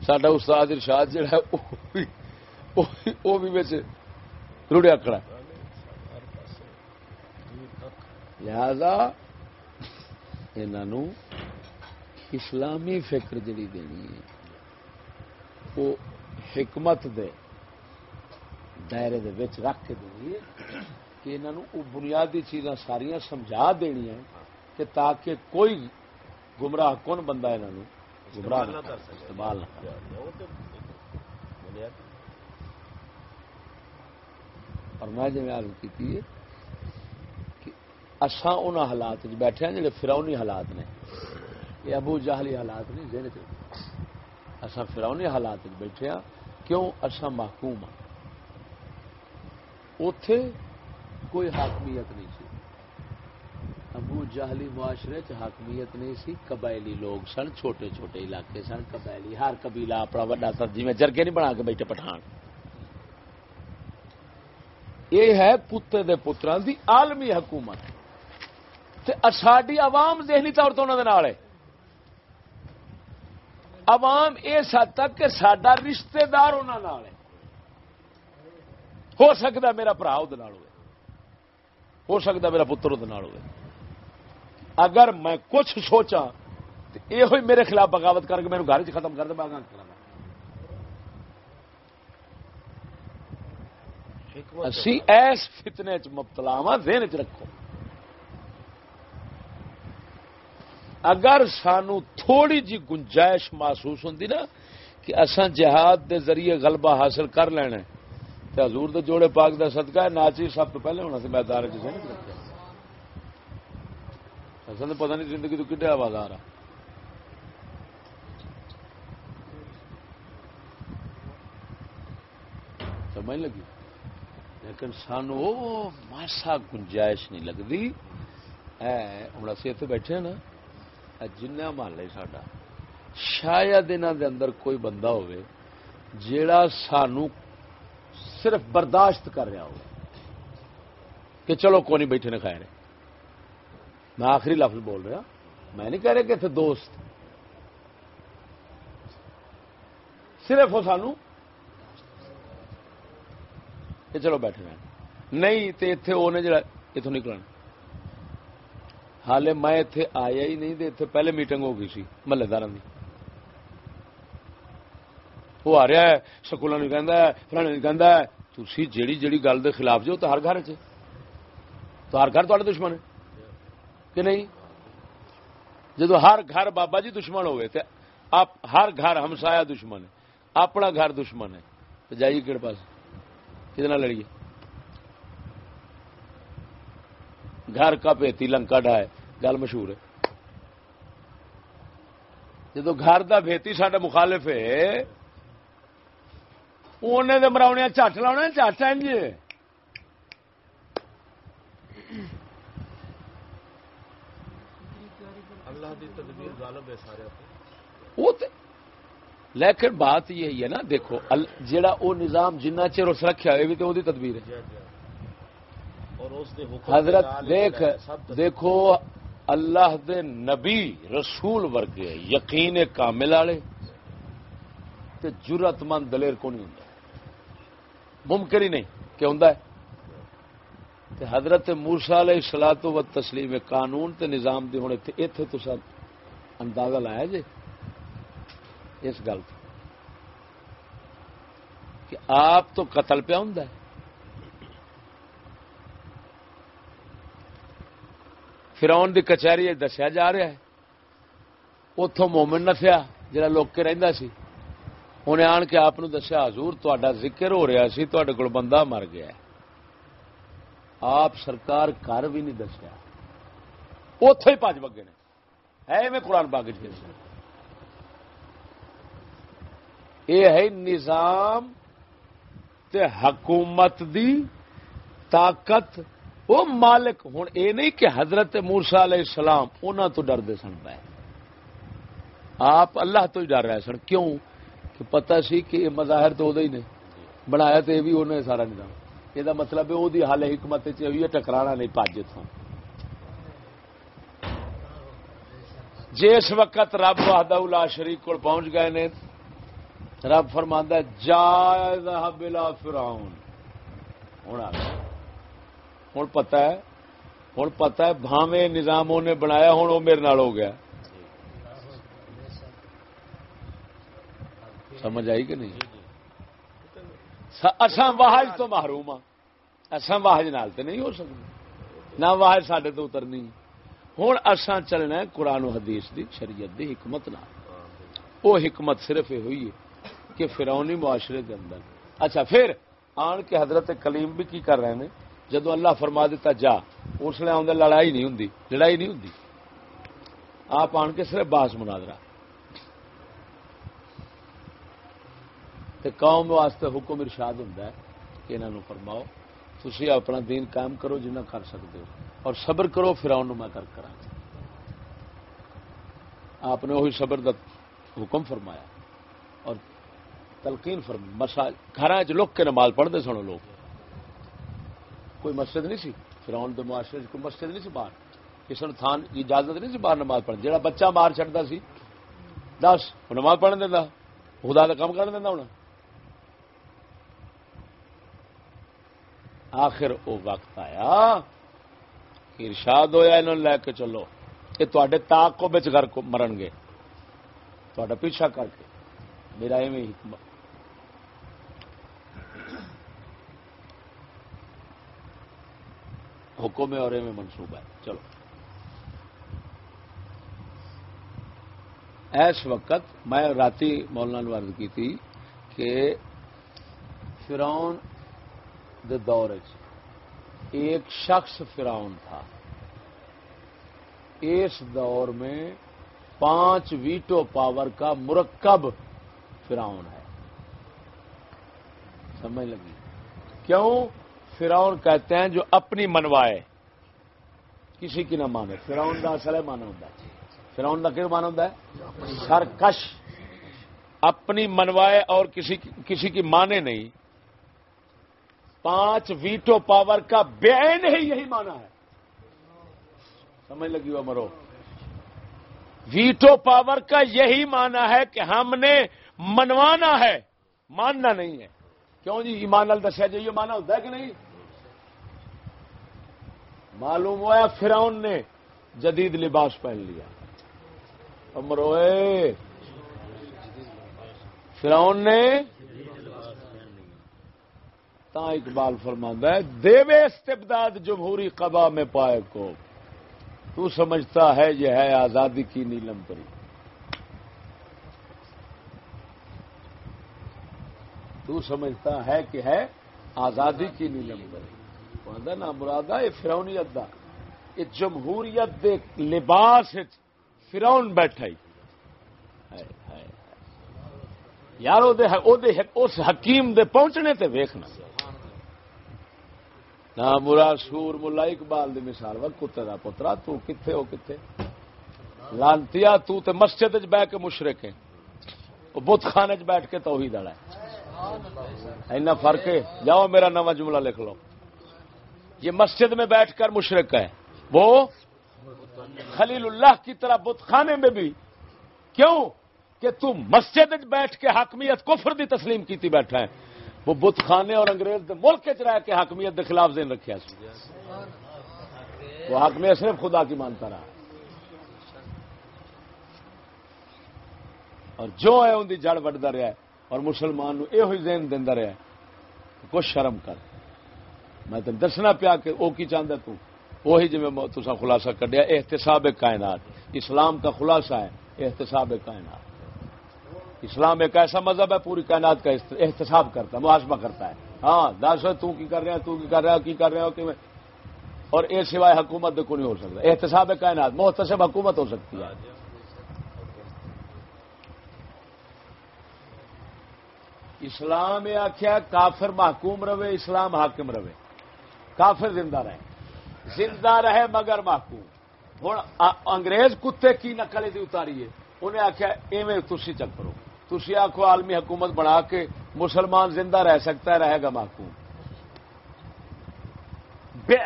سڈا استاد ارشاد جہا وہ بھی رڑیا کڑا لہذا انہوں اسلامی فکر جڑی دینی ہے وہ حکمت دے۔ دائرے دے وچ رکھ کے دینی ہے کہ انہوں بنیادی چیزاں ساریا سمجھا دینی ہیں کہ تاکہ کوئی گمراہ کون بندہ انہوں گمراہ استعمال نہ کر اور میں جی عرض کی اساں ان حالات بیٹھے ہیں جڑے فراؤنی حالات نے۔ یہ ابو جہلی حالات نہیں جہاں اساں فراؤنی حالات بیٹھے ہاں کیوں؟ اساں محکوم ہاں اتے کوئی حاکمیت نہیں سی۔ ابو جہلی معاشرے چ حاکمیت نہیں سی، قبائلی لوگ سن، چھوٹے چھوٹے علاقے سن، قبائلی، ہر قبیلہ اپنا وڈا سر جی میں جرگے نہیں بنا کے بیٹھے پٹھان۔ یہ ہے کتے دے پترا دی عالمی حکومت۔ ساری عوام ذہنی طور تو انہوں ہے۔ عوام اس حد تک کہ سڈا رشتے دار انہوں ہے۔ ہو سکتا میرا برا وہ ہو سکتا میرا پتر وہ ہوئے۔ اگر میں کچھ سوچا تو یہ ہوئی میرے خلاف بغاوت کر کے میرے گھر چ ختم کر دے، میں کرا اسی ایس فتنے چ مبتلا وا ذہن چ رکھو۔ اگر سانو تھوڑی جی گنجائش محسوس ہوں نا کہ اصا جہاد دے ذریعے غلبہ حاصل کر لینا تو حضور دے جوڑے پاک دا صدقہ ہے ناچی سب تو پہلے ہونا سی، میدان جسے نہیں رکھا اصل پتہ نہیں زندگی تو کتنے آواز آ رہا سمجھ لگی؟ لیکن سانو ماسا گنجائش نہیں لگتی۔ ہوں اسی اتنے بیٹھے نا۔ جنیا محلہ ساڈا۔ شاید انہوں دے اندر کوئی بندہ ہوئے جیڑا سانو صرف برداشت کر رہا ہو کہ چلو کو نہیں بیٹھے نے کھائے رہے میں آخری لفظ بول رہا میں نہیں کہہ رہا کہ تھے دوست۔ صرف وہ سانو کہ چلو بیٹھے رہے نہیں تو اتنے وہ جڑا اتوں نکلنا۔ حالے میں اتے آیا ہی نہیں اتنے پہلے میٹنگ ہو گئی سی، محلے دار کی وہ آ رہا ہے سکولوں نے فلانے تھی جیڑی جیڑی گل دے خلاف جو تو ہر گھر چ تو ہر گھر تے دشمن ہے کہ نہیں جدو ہر گھر بابا جی دشمن ہوئے تو ہر گھر ہمسایا دشمن ہے اپنا گھر دشمن ہے تو جائیے کہڑے پاس کتنا لڑیے گھر کا پیتی لنکا ڈائے گل مشہور ہے جدو گھر کا بےتی سڈا مخالف ہے انہیں مراؤنے چٹ لاؤنا چٹ ہے جی لیکن بات یہی ہے نا دیکھو جہا وہ نظام جنہ چر اس رکھا یہ بھی تو وہ تدبیر ہے۔ حضرت دیکھ دیکھو اللہ دے نبی رسول ورگے یقین کامل والے جرت مند دلیر کو نہیں ہوں ممکن ہی نہیں، کہ ہوں حضرت مورسا علیہ سلا تو و تسلیم قانون تے نظام دی ہونے اتنے تو سب اندازہ لایا جی اس گل کہ آپ تو قتل پیا ہوں فراؤن دی کچہری دسیا جا رہا ہے۔ اتوں مومن نسیا جا لوگ کے رہندا سی۔ انہیں آن کے آپ دسیا حضور تا ذکر ہو رہا سی تے کول بندہ مر گیا آپ سرکار گھر بھی نہیں دسیا اتے ہی پانچ بگے نے ہے میں قرآن باغ یہ ہے نظام تے حکومت دی طاقت وہ مالک ہوں یہ نہیں کہ حضرت مورسا علیہ السلام انہوں تو ڈردے سن پائے آپ اللہ تو ہی ڈر رہے سن کیوں کہ پتا سی کہ یہ مظاہر تو ہی نے۔ بنایا تو یہ بھی انہیں سارا نظام۔ یہ مطلب ہے وہ حال حکمت ہوئی ہے، ٹکرانا نہیں پاج تھا جس وقت رب وحدہ شریف کو پہنچ گئے نے، رب فرماندہ جائز بلا فراؤن ہوں ہوں پتا ہے ہوں پتا ہے بھاوے نظام نے بنایا ہوں وہ میرے نال ہو گیا۔ سمجھ آئی کہ نہیں؟ اسان واہج تو محروم ہاں اسان واہج نال تو نہیں ہو سکتی نہ واہج سڈے تو اترنی۔ ہوں اسان چلنا ہے قرآن و حدیث دی شریعت دی حکمت نہ وہ حکمت صرف یہ ہوئی ہے کہ فرونی معاشرے کے اندر۔ اچھا پھر آن کے حضرت کلیم بھی کی کر رہے ہیں؟ جدو اللہ فرما دیتا جا، اس لیے آدھے لڑائی نہیں ہوں لڑائی نہیں ہوں آپ آن کے صرف باس مناظرہ۔ تے قوم واسطے حکم ارشاد ہوں کہ انہوں فرماؤ تھی اپنا دین قائم کرو جنہ کر سکتے ہو، اور صبر کرو پھر آن میں کر کرا آپ نے وہی صبر دا حکم فرمایا۔ اور تلقین فرما گھر لک کے نماز پڑھتے سنو لوگ۔ کوئی مسجد نہیں سی؟ فراؤن دے معاشرے کوئی مسجد نہیں سی باہر؟ کسی نے تھان، اجازت نہیں سی باہر نماز پڑھنے جہاں بچہ مار چڑھتا سی، دس، وہ نماز پڑھن دینا خدا کا کام کر دینا ہونا۔ آخر وہ وقت آیا ارشاد ہویا انہوں نے لے کے چلو یہ تے تاک کو بچ گھر کو مرن گے۔ تا پیچھا کر کے۔ میرا ایویں حکمت۔ حکم ہے اور ایویں منصوبہ ہے۔ چلو۔ اس وقت میں راتی مولانا عرض کی تھی کہ فرعون دے دور ایک شخص فرعون تھا۔ اس دور میں پانچ ویٹو پاور کا مرکب فرعون ہے۔ سمجھ لگی؟ کیوں؟ فرعون کہتے ہیں جو اپنی منوائے۔ کسی کی نہ مانے۔ فرعون کا اصل ہے، مانا ہوتا ہے۔ کا کیوں مانا ہوتا ہے؟ سرکش۔ اپنی منوائے اور کسی کسی کی مانے نہیں۔ پانچ ویٹو پاور کا بین ہی یہی مانا ہے۔ سمجھ لگی ہوا مرو ویٹو پاور کا یہی مانا ہے کہ ہم نے منوانا ہے۔ ماننا نہیں ہے۔ کیوں جی؟ ایمان دسیا جائیے مانا ہوتا ہے کہ نہیں؟ معلوم ہوا فراؤن نے جدید لباس پہن لیا۔ امروئے فراؤن نے تا اقبال فرماندہ ہے دیوے استبداد جمہوری قبا میں پائے کو۔ تو سمجھتا ہے یہ ہے آزادی کی نیلم پری۔ تو سمجھتا ہے کہ ہے آزادی کی نیلم پری۔ نا مرادہ یہ فرونیت دا۔ یہ جمہوریت دے لباس فرون بیٹھا یار اس حکیم دے پہنچنے تے ویکھنا۔ نہ مرا سور ملا اقبال دی مثال و کتے کا پترا تے ہو کتنے لانتی تے مسجد بہ کے مشرق ہے بت خانے چ بیٹھ کے تو ہی دڑا اینا فرق ہے۔ جاؤ میرا نواں جملہ لکھ لو۔ یہ مسجد میں بیٹھ کر مشرق ہے۔ وہ خلیل اللہ کی طرح بت خانے میں بھی۔ کیوں؟ کہ تم مسجد بیٹھ کے حاکمیت کفر دی تسلیم کی بیٹھا ہے۔ وہ بت خانے اور انگریز دے ملک رہ کے حاکمیت کے خلاف دین رکھا وہ حاکمیت صرف خدا کی مانتا رہا۔ اور جو ہے ان کی جڑ وڈتا رہا ہے اور مسلمان نو یہ زین دینا رہا ہے کچھ شرم کر۔ میں تین دسنا پیا کہ وہ کی چاہتا تو؟ وہی جی تصا خلاصہ کڈیا، احتساب کائنات۔ اسلام کا خلاصہ ہے، احتساب کائنات۔ اسلام ایک ایسا مذہب ہے، پوری کائنات کا احتساب کرتا ہے، محاسبہ کرتا ہے۔ ہاں دس تو کی کر رہے ہیں، تو کی کر رہے ہو کی کر رہے ہو کہ اور اے سوائے حکومت کو نہیں ہو سکتا۔ احتساب کائنات، محتسب حکومت ہو سکتی ہے۔ اسلام یہ آخیا کافر محکوم رہے، اسلام حاکم رہے۔ کافر زندہ رہے۔ زندہ رہے مگر محکوم۔ ہوں انگریز کتے کی نقل اتاری ہے۔ انہیں آخیا ایویں تھی چکرو تھی آخو عالمی حکومت بنا کے مسلمان زندہ رہ سکتا ہے، رہے گا محکوم۔ بے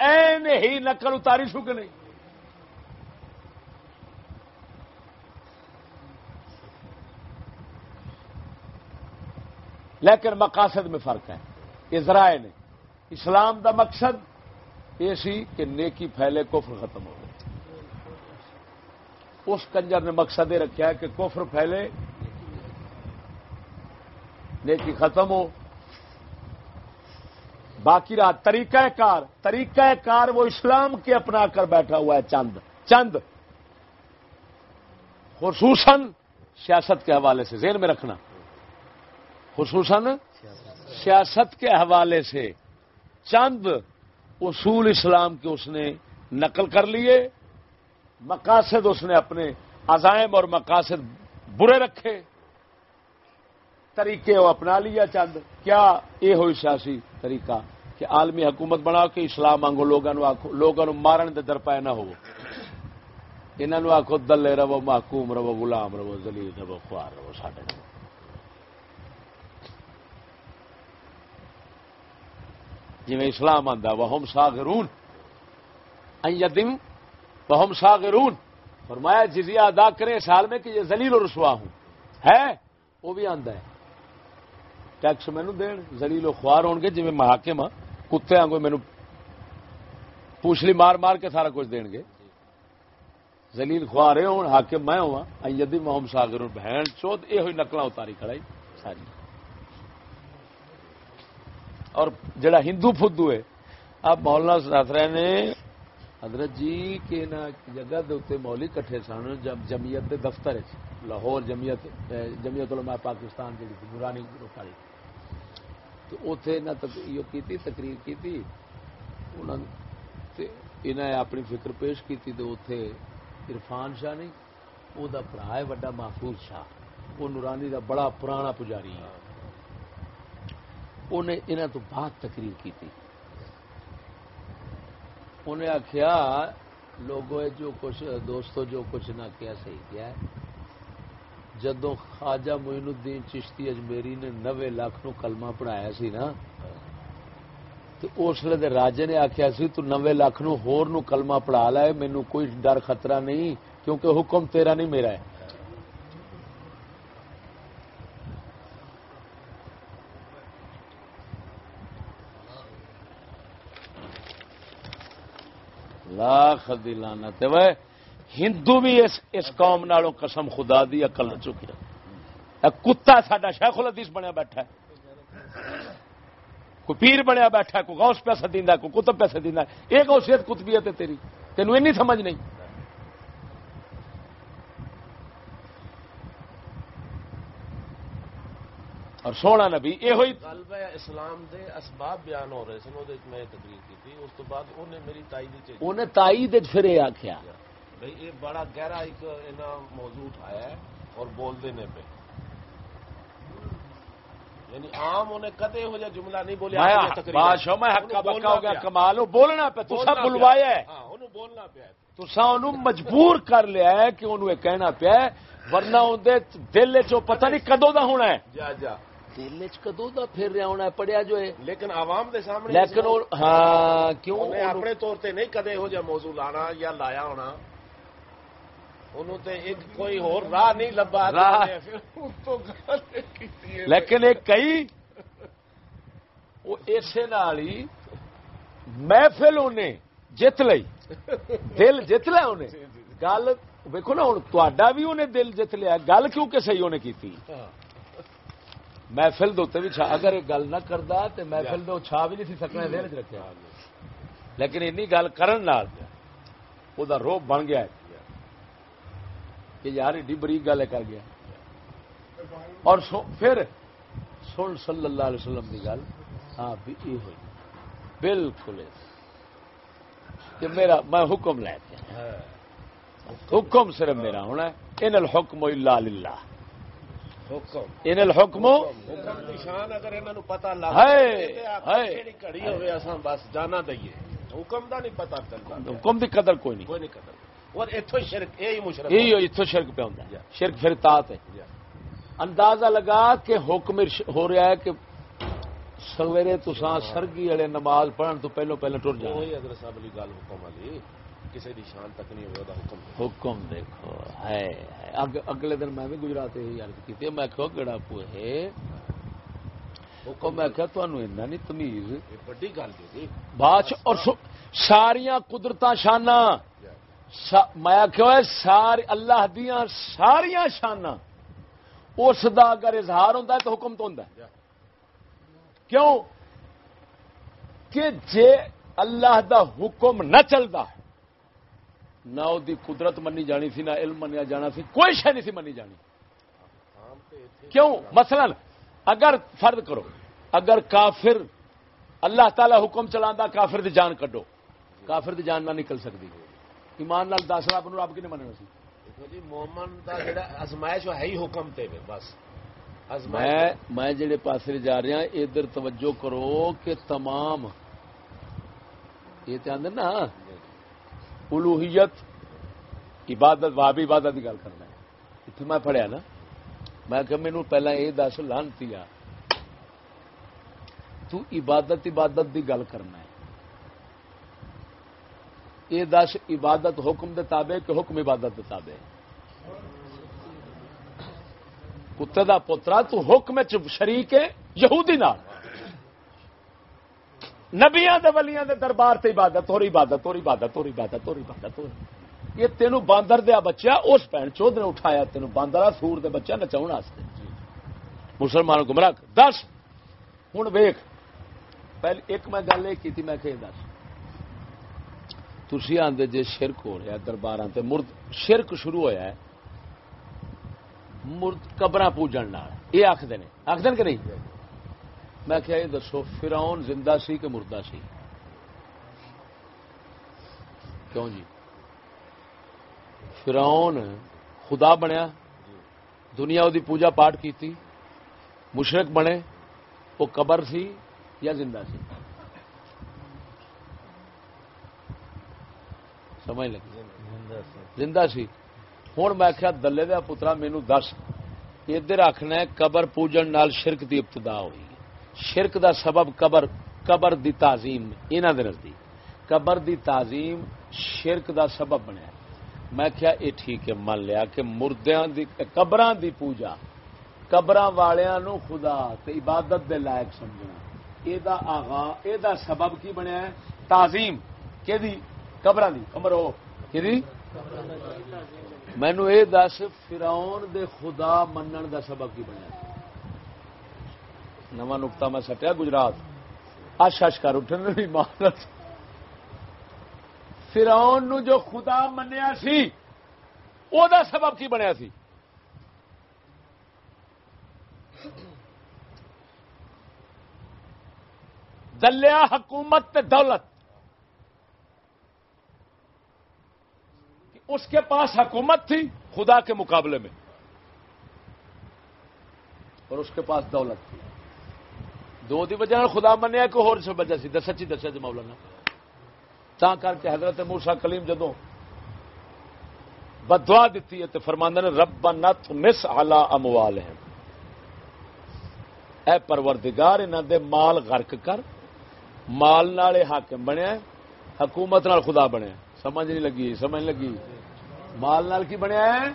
ہی نقل اتاری سو کہ نہیں؟ لیکن مقاصد میں فرق ہے۔ اسرائے نے اسلام دا مقصد یہ سی کہ نیکی پھیلے، کفر ختم ہو اس کنجر نے مقصد یہ رکھا ہے کہ کفر پھیلے نیکی ختم ہو۔ باقی رات طریقہ کار طریقہ کار وہ اسلام کے اپنا کر بیٹھا ہوا ہے، چند چند۔ خصوصاً سیاست کے حوالے سے، ذہن میں رکھنا۔ خصوصاً سیاست کے حوالے سے چند اصول اسلام کے اس نے نقل کر لیے۔ مقاصد اس نے اپنے عزائم اور مقاصد برے رکھے۔ طریقے وہ اپنا لیا چند۔ کیا یہ ہوئی سیاسی طریقہ کہ عالمی حکومت بنا کے اسلام آگو لوگوں مارن دے در پائے نہ ہو انہوں آخو دلے رہو، محکوم رہو، غلام رہو زلیل رہو، خوار رہو، ساڈے جی اسلام آتا وہ ہوم ساگرون دم وہ ہم ساگرون فرمایا، جزیہ ادا کریں سال میں کہ یہ زلیل و رسوا ہوں۔ ہے؟ وہ بھی آدھا ہے۔ ٹیکس مینو دین زلیل و خوار ہو گے جی محاکم ہاں، کتے آگے مینو پوچھلی مار مار کے سارا کچھ دین گے۔ زلیل خواہ رہے ہوں حاکم میں ہوا ہاں، ایدی محمد ساگر بہن چوت یہ ہوئی نقل اتاری کھڑائی، ساری۔ اور جڑا ہندو فدو ہے اب مولانا سناسرا نے حضرت جی کہ جگہ دے مولی کٹھے سن جمعیت دے دفتر ہے لاہور جمعیت جمعیت علماء پاکستان جی نورانی روکالی تو اتے کی تقریر کی انہیں اپنی فکر پیش کی تو اتے عرفان شاہ نہیں وہ برا ہے وڈا محفوظ شاہ۔ وہ نورانی دا بڑا پرانا پجاری۔ ہے انہیں انہوں تو بات تقریر کی انہیں آخیا لوگوں جو کچھ، دوستو، جو کچھ نہ کیا، صحیح کیا ہے۔ جدو خواجہ معین الدین چشتی اجمیری نے نوے لاکھ نو کلمہ پڑھایا سی نا، تو اس لیے راجے نے آخیا سی، تو نوے لاکھ نو ہور نو کلمہ پڑھا لائے مینو کوئی ڈر خطرہ نہیں، کیونکہ حکم تیرا نہیں، میرا ہے۔ لاکھ دلانا ہندو بھی اس اس قوم نالوں قسم خدا دی اکل چکی کتا ساڈا شیخ الحدیث بنیا بیٹھا ہے۔ کوئی پیر بنیا بیٹھا کوئی غوث پیسہ دینا کوئی کتب پیسہ دینا یہ گوشیت کتبیت ہے تیری۔ تینوں سمجھ نہیں۔ اور سونا نبی یہ ہوئی اسلام دے اسباب بیان ہو رہے سن میں تقریر کی تھی اس تو بعد انہیں میری تائید انہیں تائید پھر یہ آخیا بھائی یہ بڑا گہرا ایک موضوع اٹھایا ہے اور بول دینے پہ۔ یعنی عام انہیں کدے ہو جائے جملہ نہیں بولیا بادشاہ میں حقا بکا ہو گیا کمال بولنا پہ تسا بلوایا ہے۔ ہاں انہوں بولنا پیا تسا انہوں مجبور کر لیا ہے کہ انہوں کہنا پیا ورنہ اندر دل چ پتہ نہیں کدو دا ہونا ہے۔ جا جا۔ دل چدو کا پھر رہا ہونا پڑیا جو ہے۔ لیکن عوام دے سامنے لیکن ہاں کیوں؟ اپنے طور تے نہیں کدے ہو جا موضوع لانا یا لایا ہونا۔ کوئی اور راہ نہیں لبا لیکن ایک کئی وہ اسے نال ہی محفل انہیں جت لئی۔ دل جت لیا انہیں۔ جی، جی، جی۔ گل ویکو نا ہوں تا بھی انہیں دل جت لیا۔ گل کیوں کہ صحیح انہیں کی ہاں۔ محفل دے بھی اگر یہ گل نہ کرتا تو محفل دو چھا بھی نہیں سکنا چ رکھا لیکن این گل کرن روپ بن گیا کہ یار ایڈی بری گل کر گیا۔ اور پھر سن صلی اللہ علیہ وسلم کی گل ہاں بھی یہ ہوئی۔ بالکل کہ میرا میں حکم لے کے حکم صرف میرا ہونا ان الحکم الا للہ۔ ان الحکم نشان اگر انہوں پتا کڑی ہوئے اساں بس جانا دئیے۔ حکم دا نہیں پتا چلتا۔ حکم دی قدر کوئی نہیں۔ کوئی نہیں قدر۔ اور شرک یہی مشرک یہی اتو شرک پہ ہوندا ہے۔ شرک پھر تات ہے۔ اندازہ لگا کہ حکم ہو رہا ہے کہ سویرے تساں سرگی والے نماز پڑھن تو پہلو پہلے ٹر جاؤ وہی اگر صاحب علی گل حکم والی کسی دی شان تک نہیں ہوئے حکم حکم دیکھو ہے اگلے دن میں بھی گجرات یہ عرض کی میں کہو گڑا پوہے میں کیا تنا نہیں تمیز۔ بڑی گل بات اور ساریا قدرت شانا میں کہو ساری اللہ دیا ساریا شانا اس دا اگر اظہار ہوتا ہے تو حکم تو ہوتا ہے۔ کیوں؟ کہ جے اللہ دا حکم نہ چلتا نہ دی قدرت منی جانی سی، نہ علم منیا جانا سی، کوئی شہ نہیں سی منی جانی۔ کیوں؟ مثلا اگر فرد کرو، اگر کافر اللہ تعالی حکم چلا کافر دی جان کڈو۔ کافر دی جان نہ نکل سکتی ایمان لال دس رب نو رب کی مننا سی؟ جی مومن دا جڑا ازمائش ہے ہی حکم تے بس۔ میں میں جڑے پاسے جا رہا ادھر توجہ کرو کہ تمام یہ تو آدھے نا۔ الوحیت عبادت وابی عبادت کی گل کرنا اتنے میں پڑھیا نا۔ میں کہ مینو پہلے یہ دس لانتی تو عبادت عبادت کی گل کرنا ہے۔ یہ دس عبادت حکم دے تابع کہ حکم عبادت دے تابع کتے دا پوترا، تو حکم شریک ہے یہودی نال۔ نبیاں دے ولیاں دے دربار تے عبادت ہو رہی عبادت ہو رہی عبادت ہو رہی عبادت ہو رہی عبادت ہو رہی یہ تینوں باندر دیا بچہ، اس پہن چود نے اٹھایا تینوں باندر سور دے بچہ نچاؤ واسطے۔ مسلمان گمراہ دس۔ ہوں ویخ پہلے ایک میں گل یہ کی میں کہ دس۔ تھی آدھے جی شرک ہو رہا دربار سے مرد، شرک شروع ہوا ہے، مرد قبر پوجن یہ آخر آخد کہ نہیں؟ میں کیا یہ دسو فراؤن زندہ سی کہ مردہ سی؟ کیوں جی؟ فراؤن خدا بنیا، دنیا وہ پوجا پاٹ کی مشرق بنے، وہ قبر سی یا زندہ سی؟ سمجھ لگی۔ زندہ سی۔ ہوں میں کیا دلے دیا پترا مینو دس۔ ادھر آخنا قبر پوجن نال شرک دی ابتدا ہوئی۔ شرک دا سبب قبر قبر دی تعظیم انہوں دے نزدیک۔ قبر دی تعظیم شرک دا سبب بنیا۔ میں کیا یہ ٹھیک ہے من لیا کہ مردیاں دی قبراں دی پوجا۔ قبراں والیاں نو خدا تے عبادت دے لائق سمجھنا۔ اے دا آغا اے دا سبب کی بنیا ہے؟ تعظیم۔ کہ دی قبراں دی کمرو کہ دی مینو یہ دس فراؤن دے خدا منن دا سبب کی بنیا۔ نواں نقطہ میں سٹیا گجرات۔ اش اش کر اٹھنے بھی مانت فراؤن نو جو خدا منیا سی، او دا سبب کی بنیا سی۔ دلیا حکومت تے دولت۔ اس کے پاس حکومت تھی خدا کے مقابلے میں اور اس کے پاس دولت تھی۔ دو دی وجہ خدا منیا کہ ہور سے وجہ سی۔ سچی دسیا جی مولانا۔ تا کر کے حضرت موسا کلیم جدو بدوا دیتی ہے تو فرماندہ نے رب نت مس آلہ اموال ہیں اے پروردگار انہوں دے مال غرق کر۔ مال نالے حاکم بنیا حکومت نال خدا بنیا سمجھ نہیں لگی، سمجھ لگی۔ مال نال کی بنیا ہے؟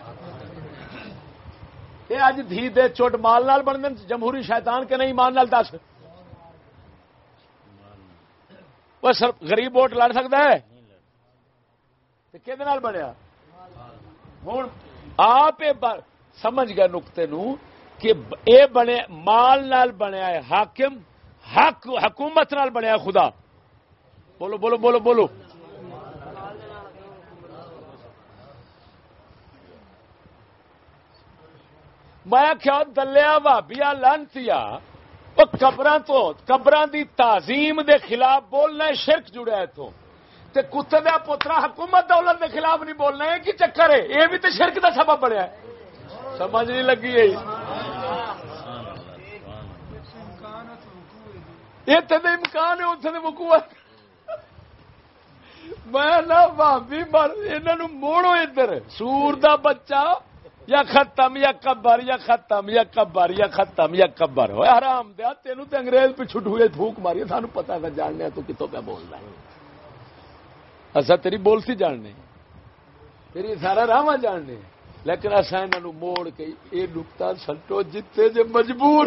یہ اج دھی دے چوٹ مال نال بن جمہوری شیطان کے نہیں مان نال دس۔ وہ سر غریب ووٹ لڑ سکتا ہے؟ کہ بنیا؟ ہوں آپ سمجھ گئے نقطے نو کہ اے بنے مال نال بنیا ہے حاکم، حق حکومت نال بنیا خدا۔ بولو بولو بولو بولو۔ میں کیا دلیا بھابیا لانتی قبر تو قبر دی تعظیم دے خلاف بولنا شرک جڑا اتوں تے کتے دیا پوترا حکومت دولت دے خلاف نہیں بولنا ہے کہ چکر ہے؟ یہ بھی تو شرک دا سبب بنیا سمجھ نہیں لگی ہے۔ یہ تو امکان ہے اتنے مکو میں نہ بھابی مر یہ موڑو ادھر۔ سور دا بچہ یا ختم یا کبر، یا ختم یا کبر، یا ختم یا کبر۔ ہو حرام دیا تینوں تو انگریز پہ چھٹ ہوئے پھوک ماری۔ سانو پتا ہے جاننے تو کتوں پہ بولنا ہے؟ اصا تیری بولتی جاننے تیری سارا راہ جاننے لیکن اصا انہوں موڑ کے یہ نکتا سٹو جیتے جے مجبور۔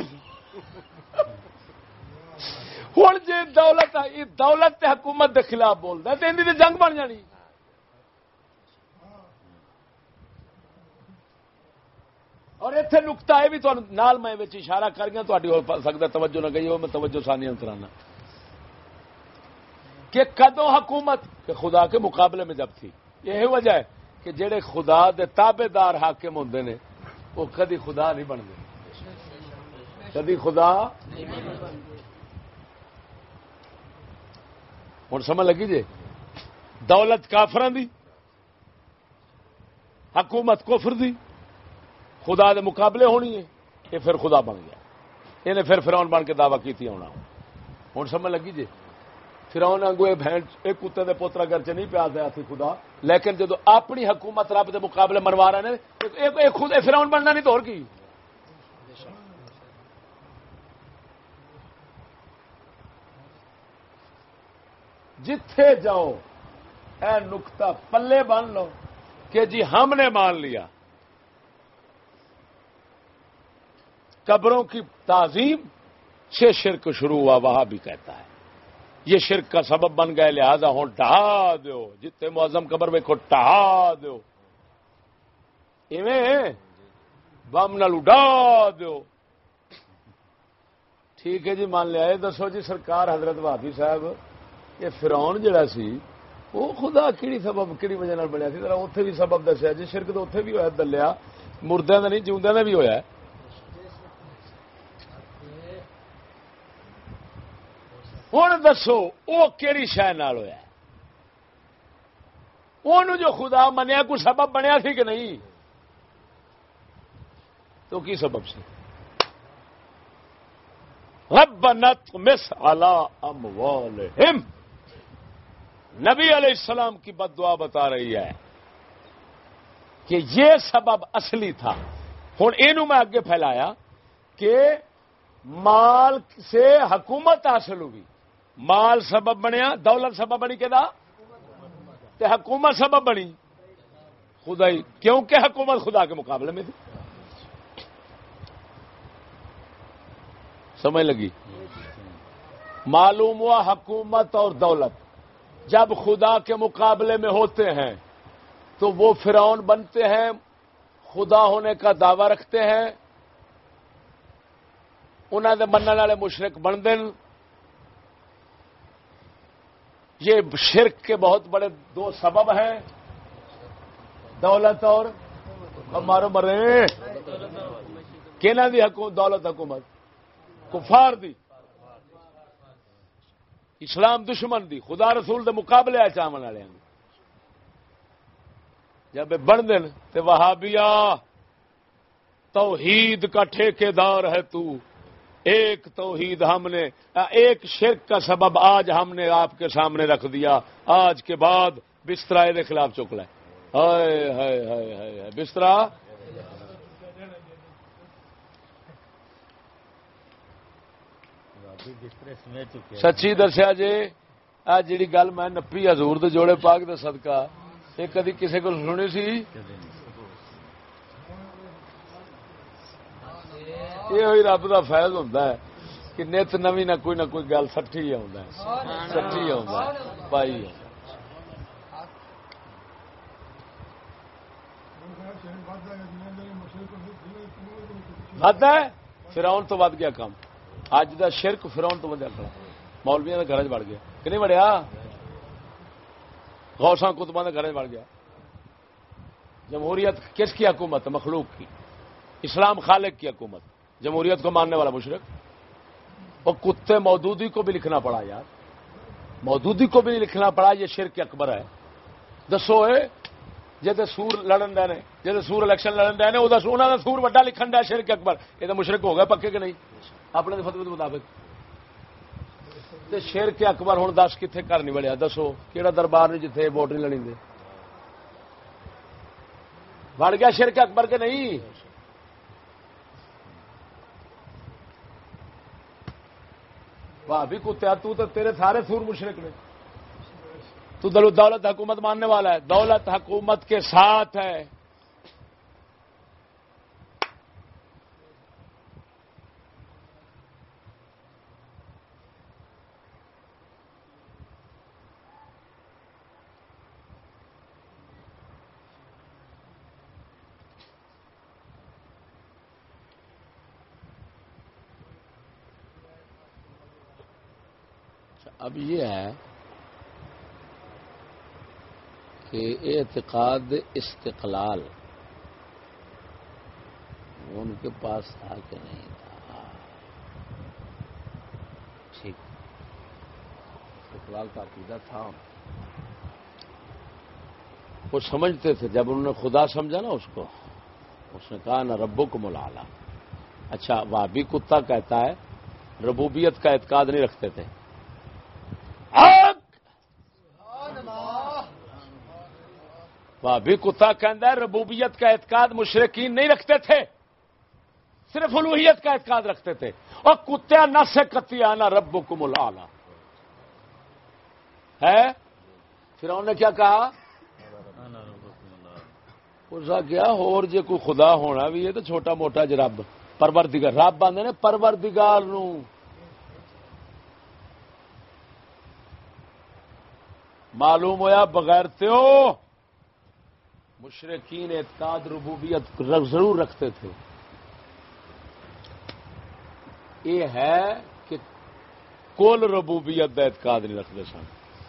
ہوں جی دولت دولت حکومت کے خلاف بولتا تو جنگ بن جانی۔ اور اتنے نکتا ہے بھی نال میں اشارہ کر گیا تاری ہو سکتا توجہ نہ گئی ہو میں توجہ سانی کرانا کہ کدو حکومت، کہ خدا کے مقابلے میں جب تھی، یہی وجہ ہے کہ جڑے خدا دے تابے دار حاکم ہوں نے، وہ کدی خدا نہیں بنتے کدی خدا ہوں سمجھ لگی جی؟ دولت کافران دی، حکومت کفر دی۔ خدا دے مقابلے ہونی ہے، یہ پھر خدا بن گیا۔ یہ پھر فراؤن بن کے دعوی کی ہونا۔ ہوں سمجھ لگی جی؟ فراؤن آگو یہ بہن، ایک کتے دے پوترا گھر چ نہیں پیا دیا سی خدا۔ لیکن جدو اپنی حکومت رب دے مقابلے منوا رہے ہیں خود فراؤن بننا نہیں تو کی؟ جتھے جاؤ، اے نکتا پلے بن لو کہ جی ہم نے مان لیا۔ قبروں کی تعظیم سے شرک شروع ہوا، وہاں بھی کہتا ہے۔ یہ شرک کا سبب بن گئے، لہذا ہوں ٹہا دو جتنے معظم قبر ویکو ٹہا دو ایویں بم نال اڈا دو ٹھیک ہے جی مان لیا، یہ دسو جی سرکار حضرت بھابی صاحب، یہ فراؤن جڑا سی، وہ خدا کہڑی سبب کہڑی وجہ بنیا سی؟ ذرا اتنے بھی سبب دسیا جی شرک تو اتنے بھی ہوا دلیا مردے کا نہیں جیوندے کا بھی ہوا ہوں دسو وہ کہڑی شہ ہوا جو خدا منیا، کوئی سبب بنیا سی کہ نہیں؟ تو کی سبب سے ربنت مس اموالہم۔ نبی علیہ السلام کی بد دعا بتا رہی ہے کہ یہ سبب اصلی تھا۔ ہوں یہ میں اگے پھیلایا کہ مال سے حکومت حاصل ہوگی مال سبب بنیا، دولت سبب بنی کہ حکومت سبب بنی۔ خدائی، کیونکہ حکومت خدا کے مقابلے میں تھی۔ سمجھ لگی؟ معلوم ہوا حکومت اور دولت۔ جب خدا کے مقابلے میں ہوتے ہیں، تو وہ فرعون بنتے ہیں، خدا ہونے کا دعوی رکھتے ہیں۔ انہوں نے منع والے مشرق بن دین۔ یہ شرک کے بہت بڑے دو سبب ہیں۔ دولت اور مارو مرے کہنا دی حکومت؟ دولت حکومت۔ کفار دی۔ اسلام دشمن دی۔ خدا رسول دے مقابلے آ چاون والے جب بن دن تو وہابیا، توحید کا ٹھیکے دار ہے تو۔ ایک توحید ہم نے ایک شرک کا سبب آج ہم نے آپ کے سامنے رکھ دیا۔ آج کے بعد بسترا کے خلاف چک لے۔ بسترا سچی دسیا جی آ جی گل میں نپی ہزور جوڑے پاک دے صدقہ یہ کدی کسی کو سنی سی؟ یہ ہوئی رب کا فیض ہوتا ہے کہ نت نوی نہ کوئی نہ کوئی گل سٹھی آ سٹھی پائی ہے فراؤن تو ود گیا کام اج دا شرک فراؤن تو ودیا کھڑا مولویا کے گھر بڑھ گیا کہ نہیں بڑھیا غوثاں کتباں کے گھر بڑھ گیا جمہوریت کس کی حکومت مخلوق کی اسلام خالق کی حکومت جمہوریت کو ماننے والا مشرق اور کتے مودودی کو بھی لکھنا پڑا یار مودودی کو بھی نہیں لکھنا پڑا، یہ شرک اکبر ہے۔ دسو جی سور لڑن دے جی سور الیکشن لڑن دے انہوں کا سور وڈا لکھن دیا شرک اکبر۔ یہ تو مشرق ہو گیا پکے کہ نہیں؟ اپنے فتوی کے مطابق۔ شیر کے اکبر ہوں دس کتنے گھر نہیں بڑھیا دسو کہڑا دربار نہیں جتنے ووٹ نہیں لڑی دے؟ بڑھ گیا شیر کے اکبر کے نہیں؟ بھابی کتیا تو تیرے سارے سور مشرق نے۔ تو دولت حکومت ماننے والا ہے۔ دولت حکومت کے ساتھ ہے۔ اب یہ ہے کہ اعتقاد استقلال ان کے پاس تھا کہ نہیں تھا۔ ٹھیک۔ استقلال کا عقیدہ تھا۔ وہ سمجھتے تھے جب انہوں نے خدا سمجھا نا اس کو اس نے کہا نا ربو کو ملالا اچھا وابی کتا کہتا ہے ربوبیت کا اعتقاد نہیں رکھتے تھے۔ بھی کتا کہ ربوبیت کا اعتقاد مشرقین نہیں رکھتے تھے۔ صرف الوحیت کا اعتقاد رکھتے تھے۔ اور کتیا نہ سے کتی آنا رب کو ملا ہے؟ پھر انہوں نے کیا کہا؟ کیا اور جی کوئی خدا ہونا بھی ہے تو چھوٹا موٹا جی رب پرور دگار رب آدھے نے پرور دگار معلوم ہویا بغیر تیو مشرقین اعتقاد ربوبیت ضرور رکھتے تھے۔ یہ ہے کہ کول ربوبیت کا اعتقاد نہیں رکھتے سن۔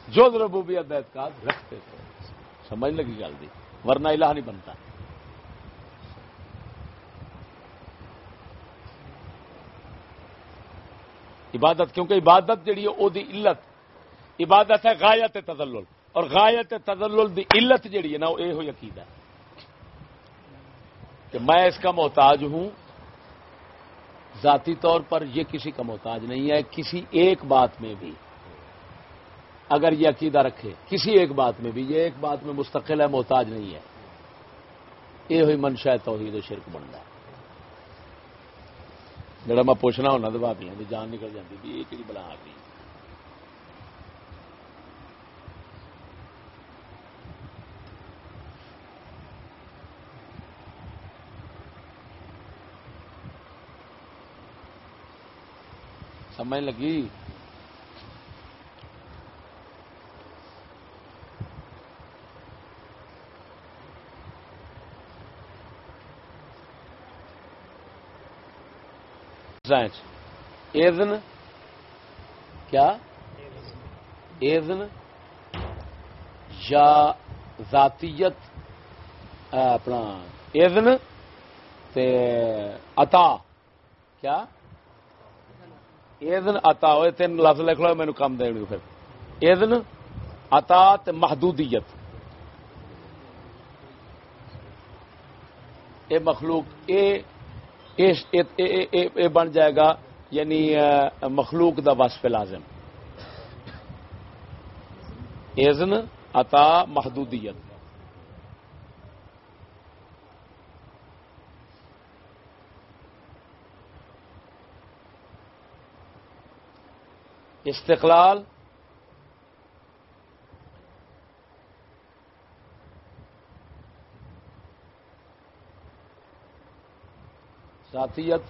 جو ربوبیت کا اعتقاد رکھتے تھے۔ سمجھ لگی گل دی۔ ورنہ الہ نہیں بنتا۔ عبادت کیونکہ عبادت جہی ہے وہ علت۔ عبادت ہے غایت تدلل اور غایت تدلل دی علت جہی ہے نا، وہ یہ عقید ہے کہ میں اس کا محتاج ہوں۔ ذاتی طور پر یہ کسی کا محتاج نہیں ہے، کسی ایک بات میں بھی۔ اگر یہ عقیدہ رکھے، کسی ایک بات میں بھی۔ یہ ایک بات میں مستقل ہے، محتاج نہیں ہے۔ یہ ہوئی منشا توحید و شرک بنتا ہے۔ جڑا میں پوچھنا ہونا، تو بھابیاں جان نکل جاتی بھی، یہ کہڑی بلا آ گئی سمجھ لگی؟ ایزن؟ کیا؟ ایزن۔ یا ذاتیت اپنا ایزن تے عطا۔ کیا؟ ایزن عطا ہوئے، تین لفظ لکھ لو مینو کم دے پھر۔ ایزن عطا تے محدودیت۔ اے مخلوق، اے بن جائے گا یعنی مخلوق دا وصف لازم۔ ایزن عطا محدودیت۔ استقلال ذاتیت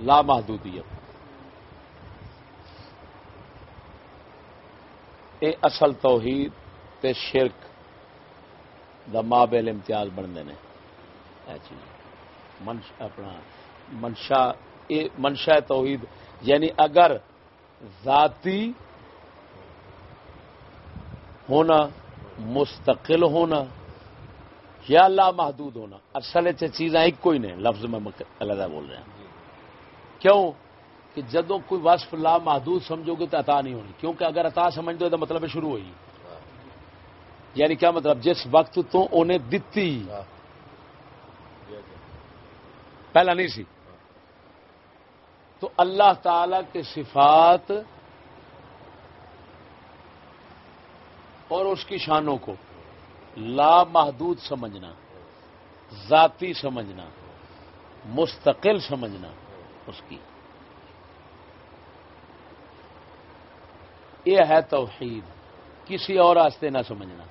لامحدودیت۔ اے اصل توحید تے شرک دا مابل امتیاز بنتے ہیں اپنا منشا منشا توحید۔ یعنی اگر ذاتی ہونا مستقل ہونا یا اللہ محدود ہونا اصل چیزاں ایک کوئی نہیں لفظ میں علیحدہ بول رہا ہوں کیوں؟ کہ جدو کوئی وصف لا محدود سمجھو گے تو عطا نہیں ہونی۔ کیونکہ اگر عطا سمجھ دو تو مطلب شروع ہوئی۔ یعنی کیا مطلب؟ جس وقت تو انہیں دتی پہلا نہیں سی۔ تو اللہ تعالی کے صفات اور اس کی شانوں کو لا محدود سمجھنا، ذاتی سمجھنا، مستقل سمجھنا اس کی۔ یہ ہے توحید، کسی اور واسطے نہ سمجھنا۔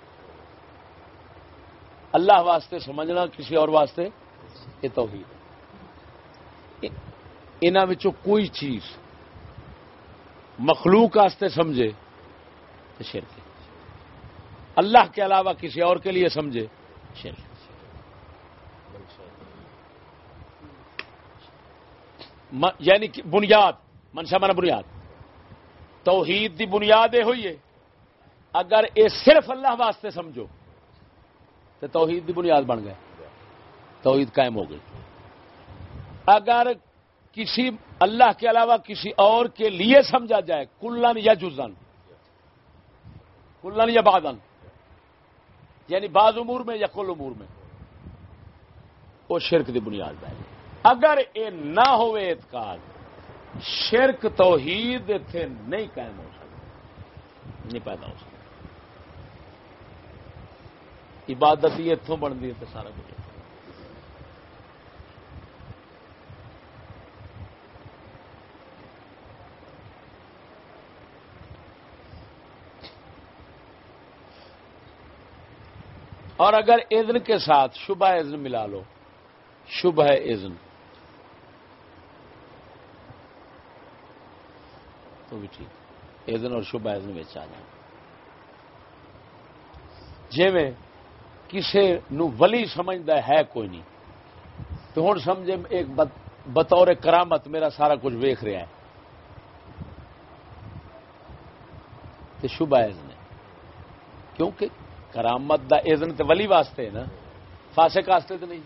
اللہ واسطے سمجھنا، کسی اور واسطے یہ توحید۔ ان کوئی چیز مخلوق واسطے سمجھے تو شرک اللہ کے علاوہ کسی اور کے لیے سمجھے شرک یعنی بنیاد منشا من بنیاد۔ توحید دی بنیاد یہ ہوئی ہے۔ اگر یہ صرف اللہ واسطے سمجھو، تو توحید دی بنیاد بن گئے۔ توحید قائم ہو گئی۔ اگر کسی اللہ کے علاوہ کسی اور کے لیے سمجھا جائے، کلن یا جزن۔ کلن یا بادن یعنی بعض امور میں یا کل امور میں۔ وہ شرک دی بنیاد ہے۔ اگر یہ نہ ہوئے اعتقاد، شرک توحید اتنے نہیں قائم ہو سکتا۔ نہیں پیدا ہو سکتا۔ عبادت ہی اتوں بنتی ہے تو سارا کچھ۔ اور اگر اذن کے ساتھ شبہ اذن ملا لو، شبہ اذن۔ تو بھی ٹھیک۔ ادن اور شبہ ادن آ جائیں۔ جی میں کسی نو ولی سمجھتا ہے کوئی نہیں۔ تو ہوں سمجھے ایک بطور کرامت میرا سارا کچھ ویخ رہا ہے۔ تو شبہ ازن ہے۔ کیونکہ کرامت دا ازن تو ولی واسطے نا۔ فاسق واسطے تو نہیں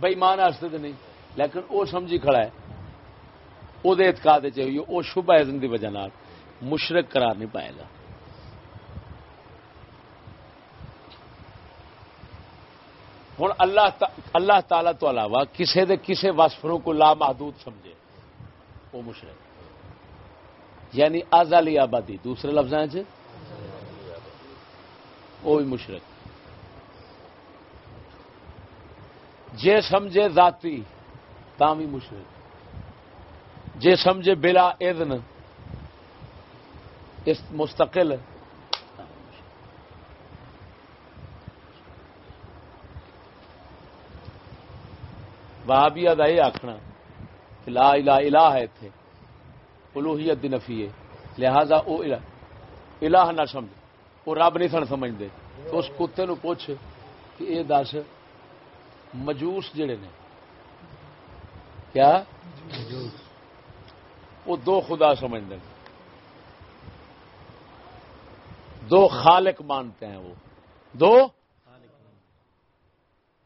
بےمان واسطے تو نہیں۔ لیکن وہ سمجھی کھڑا ہے وہ اعتقاد چاہیے وہ شبہ ازن کی وجہ مشرق قرار نہیں پائے گا۔ ہوں اللہ اللہ تعالی تو علاوہ کسی دے کسی وسفروں کو لامحدود سمجھے وہ مشرق یعنی آزالی آبادی، دوسرے لفظ وہ بھی مشرق جے سمجھے ذاتی بھی مشرق جے سمجھے بلا اذن، اس مستقل۔ وہابیا کا یہ آخنا کہ لا الہ الہ ہے اتنے الوحیت دی نفی ہے، لہذا وہ الہ نہ سمجھ وہ رب نہیں سن سمجھتے تو اس کتے نو پوچھ کہ یہ دس، مجوس جڑے نے؟ کیا؟ وہ دو خدا سمجھتے ہیں دو خالق مانتے ہیں وہ۔ دو؟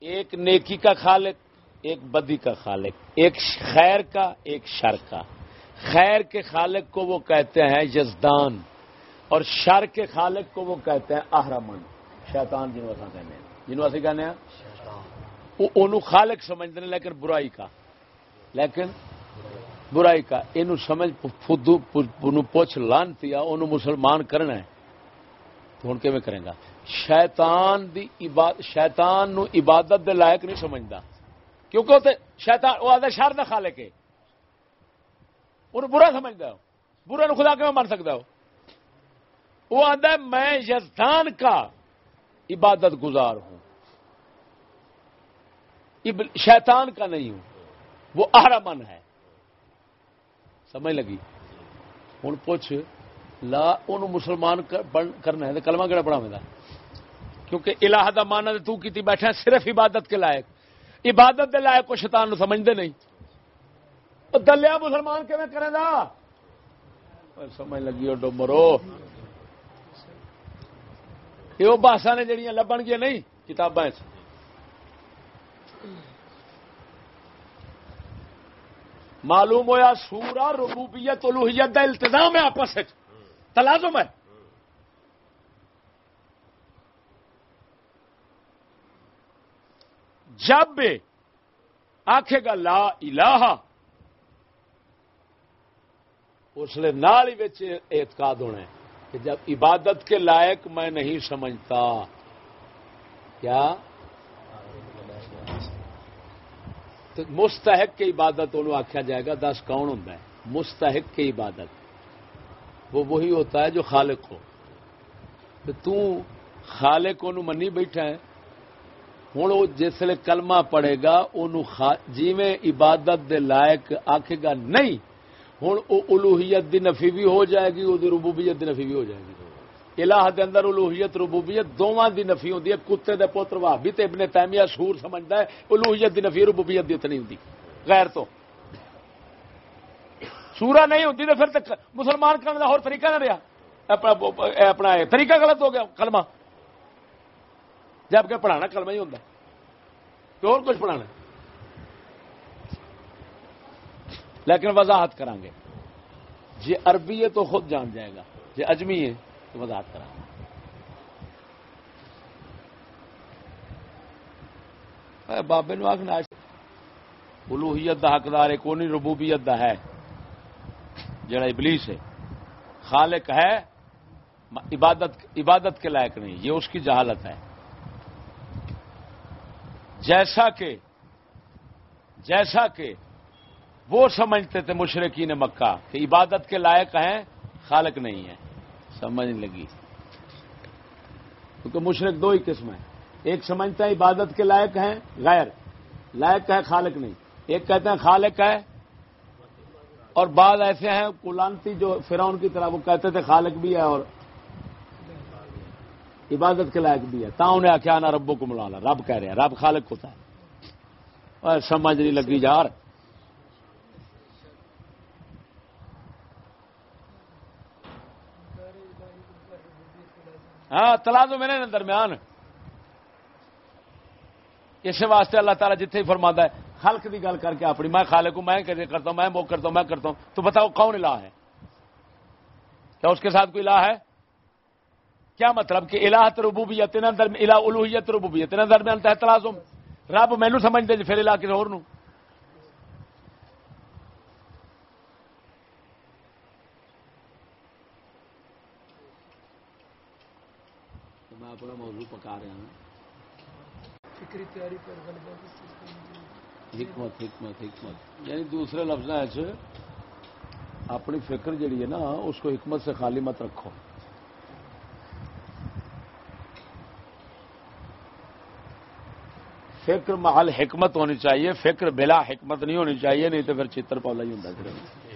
ایک نیکی کا خالق، ایک بدی کا خالق۔ ایک خیر کا، ایک شر کا۔ خیر کے خالق کو وہ کہتے ہیں یزدان۔ اور شر کے خالق کو وہ کہتے ہیں اہرمن شیطان جنوب اصا کہنے ہیں۔ جنوب اسی کہنے ہیں؟ وہ خالق سمجھتے ہیں، لیکن برائی کا۔ لیکن برائی کا۔ یہ سمجھ، فدو پوچھ لانتی انہوں مسلمان کرنا ہے۔ تو ہوں کیون کرے گا؟ شیطان دی عبادت شیطان نو عبادت دے لائق نہیں سمجھتا کیونکہ وہ شیطان وہ آدھا شر کا خالق ہے۔ انہوں برا سمجھتا ہو برا نو خدا کیوں من سکتا ہو وہ آدھا میں یزدان کا عبادت گزار ہوں۔ شیطان کا نہیں ہوں۔ وہ آرامن ہے۔ سمجھ لگی؟ ہوں پوچھ، لا ان مسلمان کرنا ہے کلمہ کہڑا پڑھا میرا کیونکہ الہ دا مانا تو کی بیٹھا صرف عبادت کے لائق۔ عبادت دے لائق کو شیطان سمجھتے نہیں۔ دلیا مسلمان کیون کرے گا سمجھ لگی ڈومرو یہ باسا نے جڑیاں لبن گیا نہیں کتابیں معلوم ہویا سورا ربوبیت الوحیت دا التظام ہے آپس تلازم ہے جب آخے گا لا الہ اس لیے نال ہی اعتقاد ہونا ہے کہ جب عبادت کے لائق میں نہیں سمجھتا، کیا؟ تو مستحق کی عبادت انہوں آخیا جائے گا، دس کون ہوں مستحق کی عبادت۔ وہ وہی ہوتا ہے جو خالق ہو۔ تو خالق انہوں منی بیٹھا ہے۔ ہوں وہ جسے کلمہ پڑے گا جی میں عبادت دے لائق آخے گا، نہیں ہوں وہ الوحیت دی نفی بھی ہو جائے گی وہ ربوبیت دی نفی بھی ہو جائے گی۔ الہ دے اندر الوحیت ربوبیت دونوں دی نفی ہوتی ہے۔ کتے دے پوتر بھابی تے ابن تیمیہ سور سمجھتا ہے الوحیت دی نفی، ربوبیت دی نہیں ہوتی غیر تو۔ سورا نہیں ہوتی تو پھر تک مسلمان کرنے کا اور طریقہ نہ رہا اپنا طریقہ غلط ہو گیا، کلمہ۔ جبکہ پڑھانا کلمہ ہی ہوتا ہے۔ تو اور کچھ پڑھانا لیکن وضاحت کریں گے۔ جی عربی ہے تو خود جان جائے گا۔ جی اجمی ہے تو وضاحت کریں گے۔ بابے نو آخنا الوحیت دا حقدار ہے، کونی ربوبیت دا ہے۔ جڑا ابلیس ہے۔ خالق ہے عبادت عبادت کے لائق نہیں۔ یہ اس کی جہالت ہے۔ جیسا کہ جیسا کہ وہ سمجھتے تھے مشرقین مکہ کہ عبادت کے لائق ہیں، خالق نہیں ہے سمجھ لگی۔ کیونکہ مشرق دو ہی قسم ہیں۔ ایک سمجھتا ہے عبادت کے لائق ہیں، غیر۔ لائق ہے، خالق نہیں۔ ایک کہتے ہیں خالق ہے اور بعض ایسے ہیں، کلانتی جو فرعون کی طرح وہ کہتے تھے خالق بھی ہے اور عبادت کے لائق بھی ہے۔ تا انہیں آخیا نا ربوں کو ملانا رب کہہ رہے ہیں، رب خالق ہوتا ہے۔ اور سمجھ نہیں لگی یار ہاں تلا دو میرے درمیان۔ اس واسطے اللہ تعالیٰ جتنے فرما ہے، خلق کی گل کر کے اپنی، میں خالق ہوں، میں کرتا ہوں، میں وہ کرتا ہوں، میں کرتا ہوں۔ تو بتاؤ کون الہ ہے؟ کیا اس کے ساتھ کوئی الہ ہے؟ کیا مطلب کہ الہ ربوبیت الہ الوحیت ربوبیت درمیان تحت تلازم؟ رب مینو سمجھتے جی پھر الہ کسی اور میں اپنا موضوع پکا رہا ہوں فکری تیاری پر حکمت حکمت حکمت۔ یعنی دوسرے لفظ اپنی فکر جڑی ہے نا اس کو حکمت سے خالی مت رکھو۔ فکر محل حکمت ہونی چاہیے فکر بلا حکمت نہیں ہونی چاہیے نہیں تو پھر چتر پولا ہی ہوں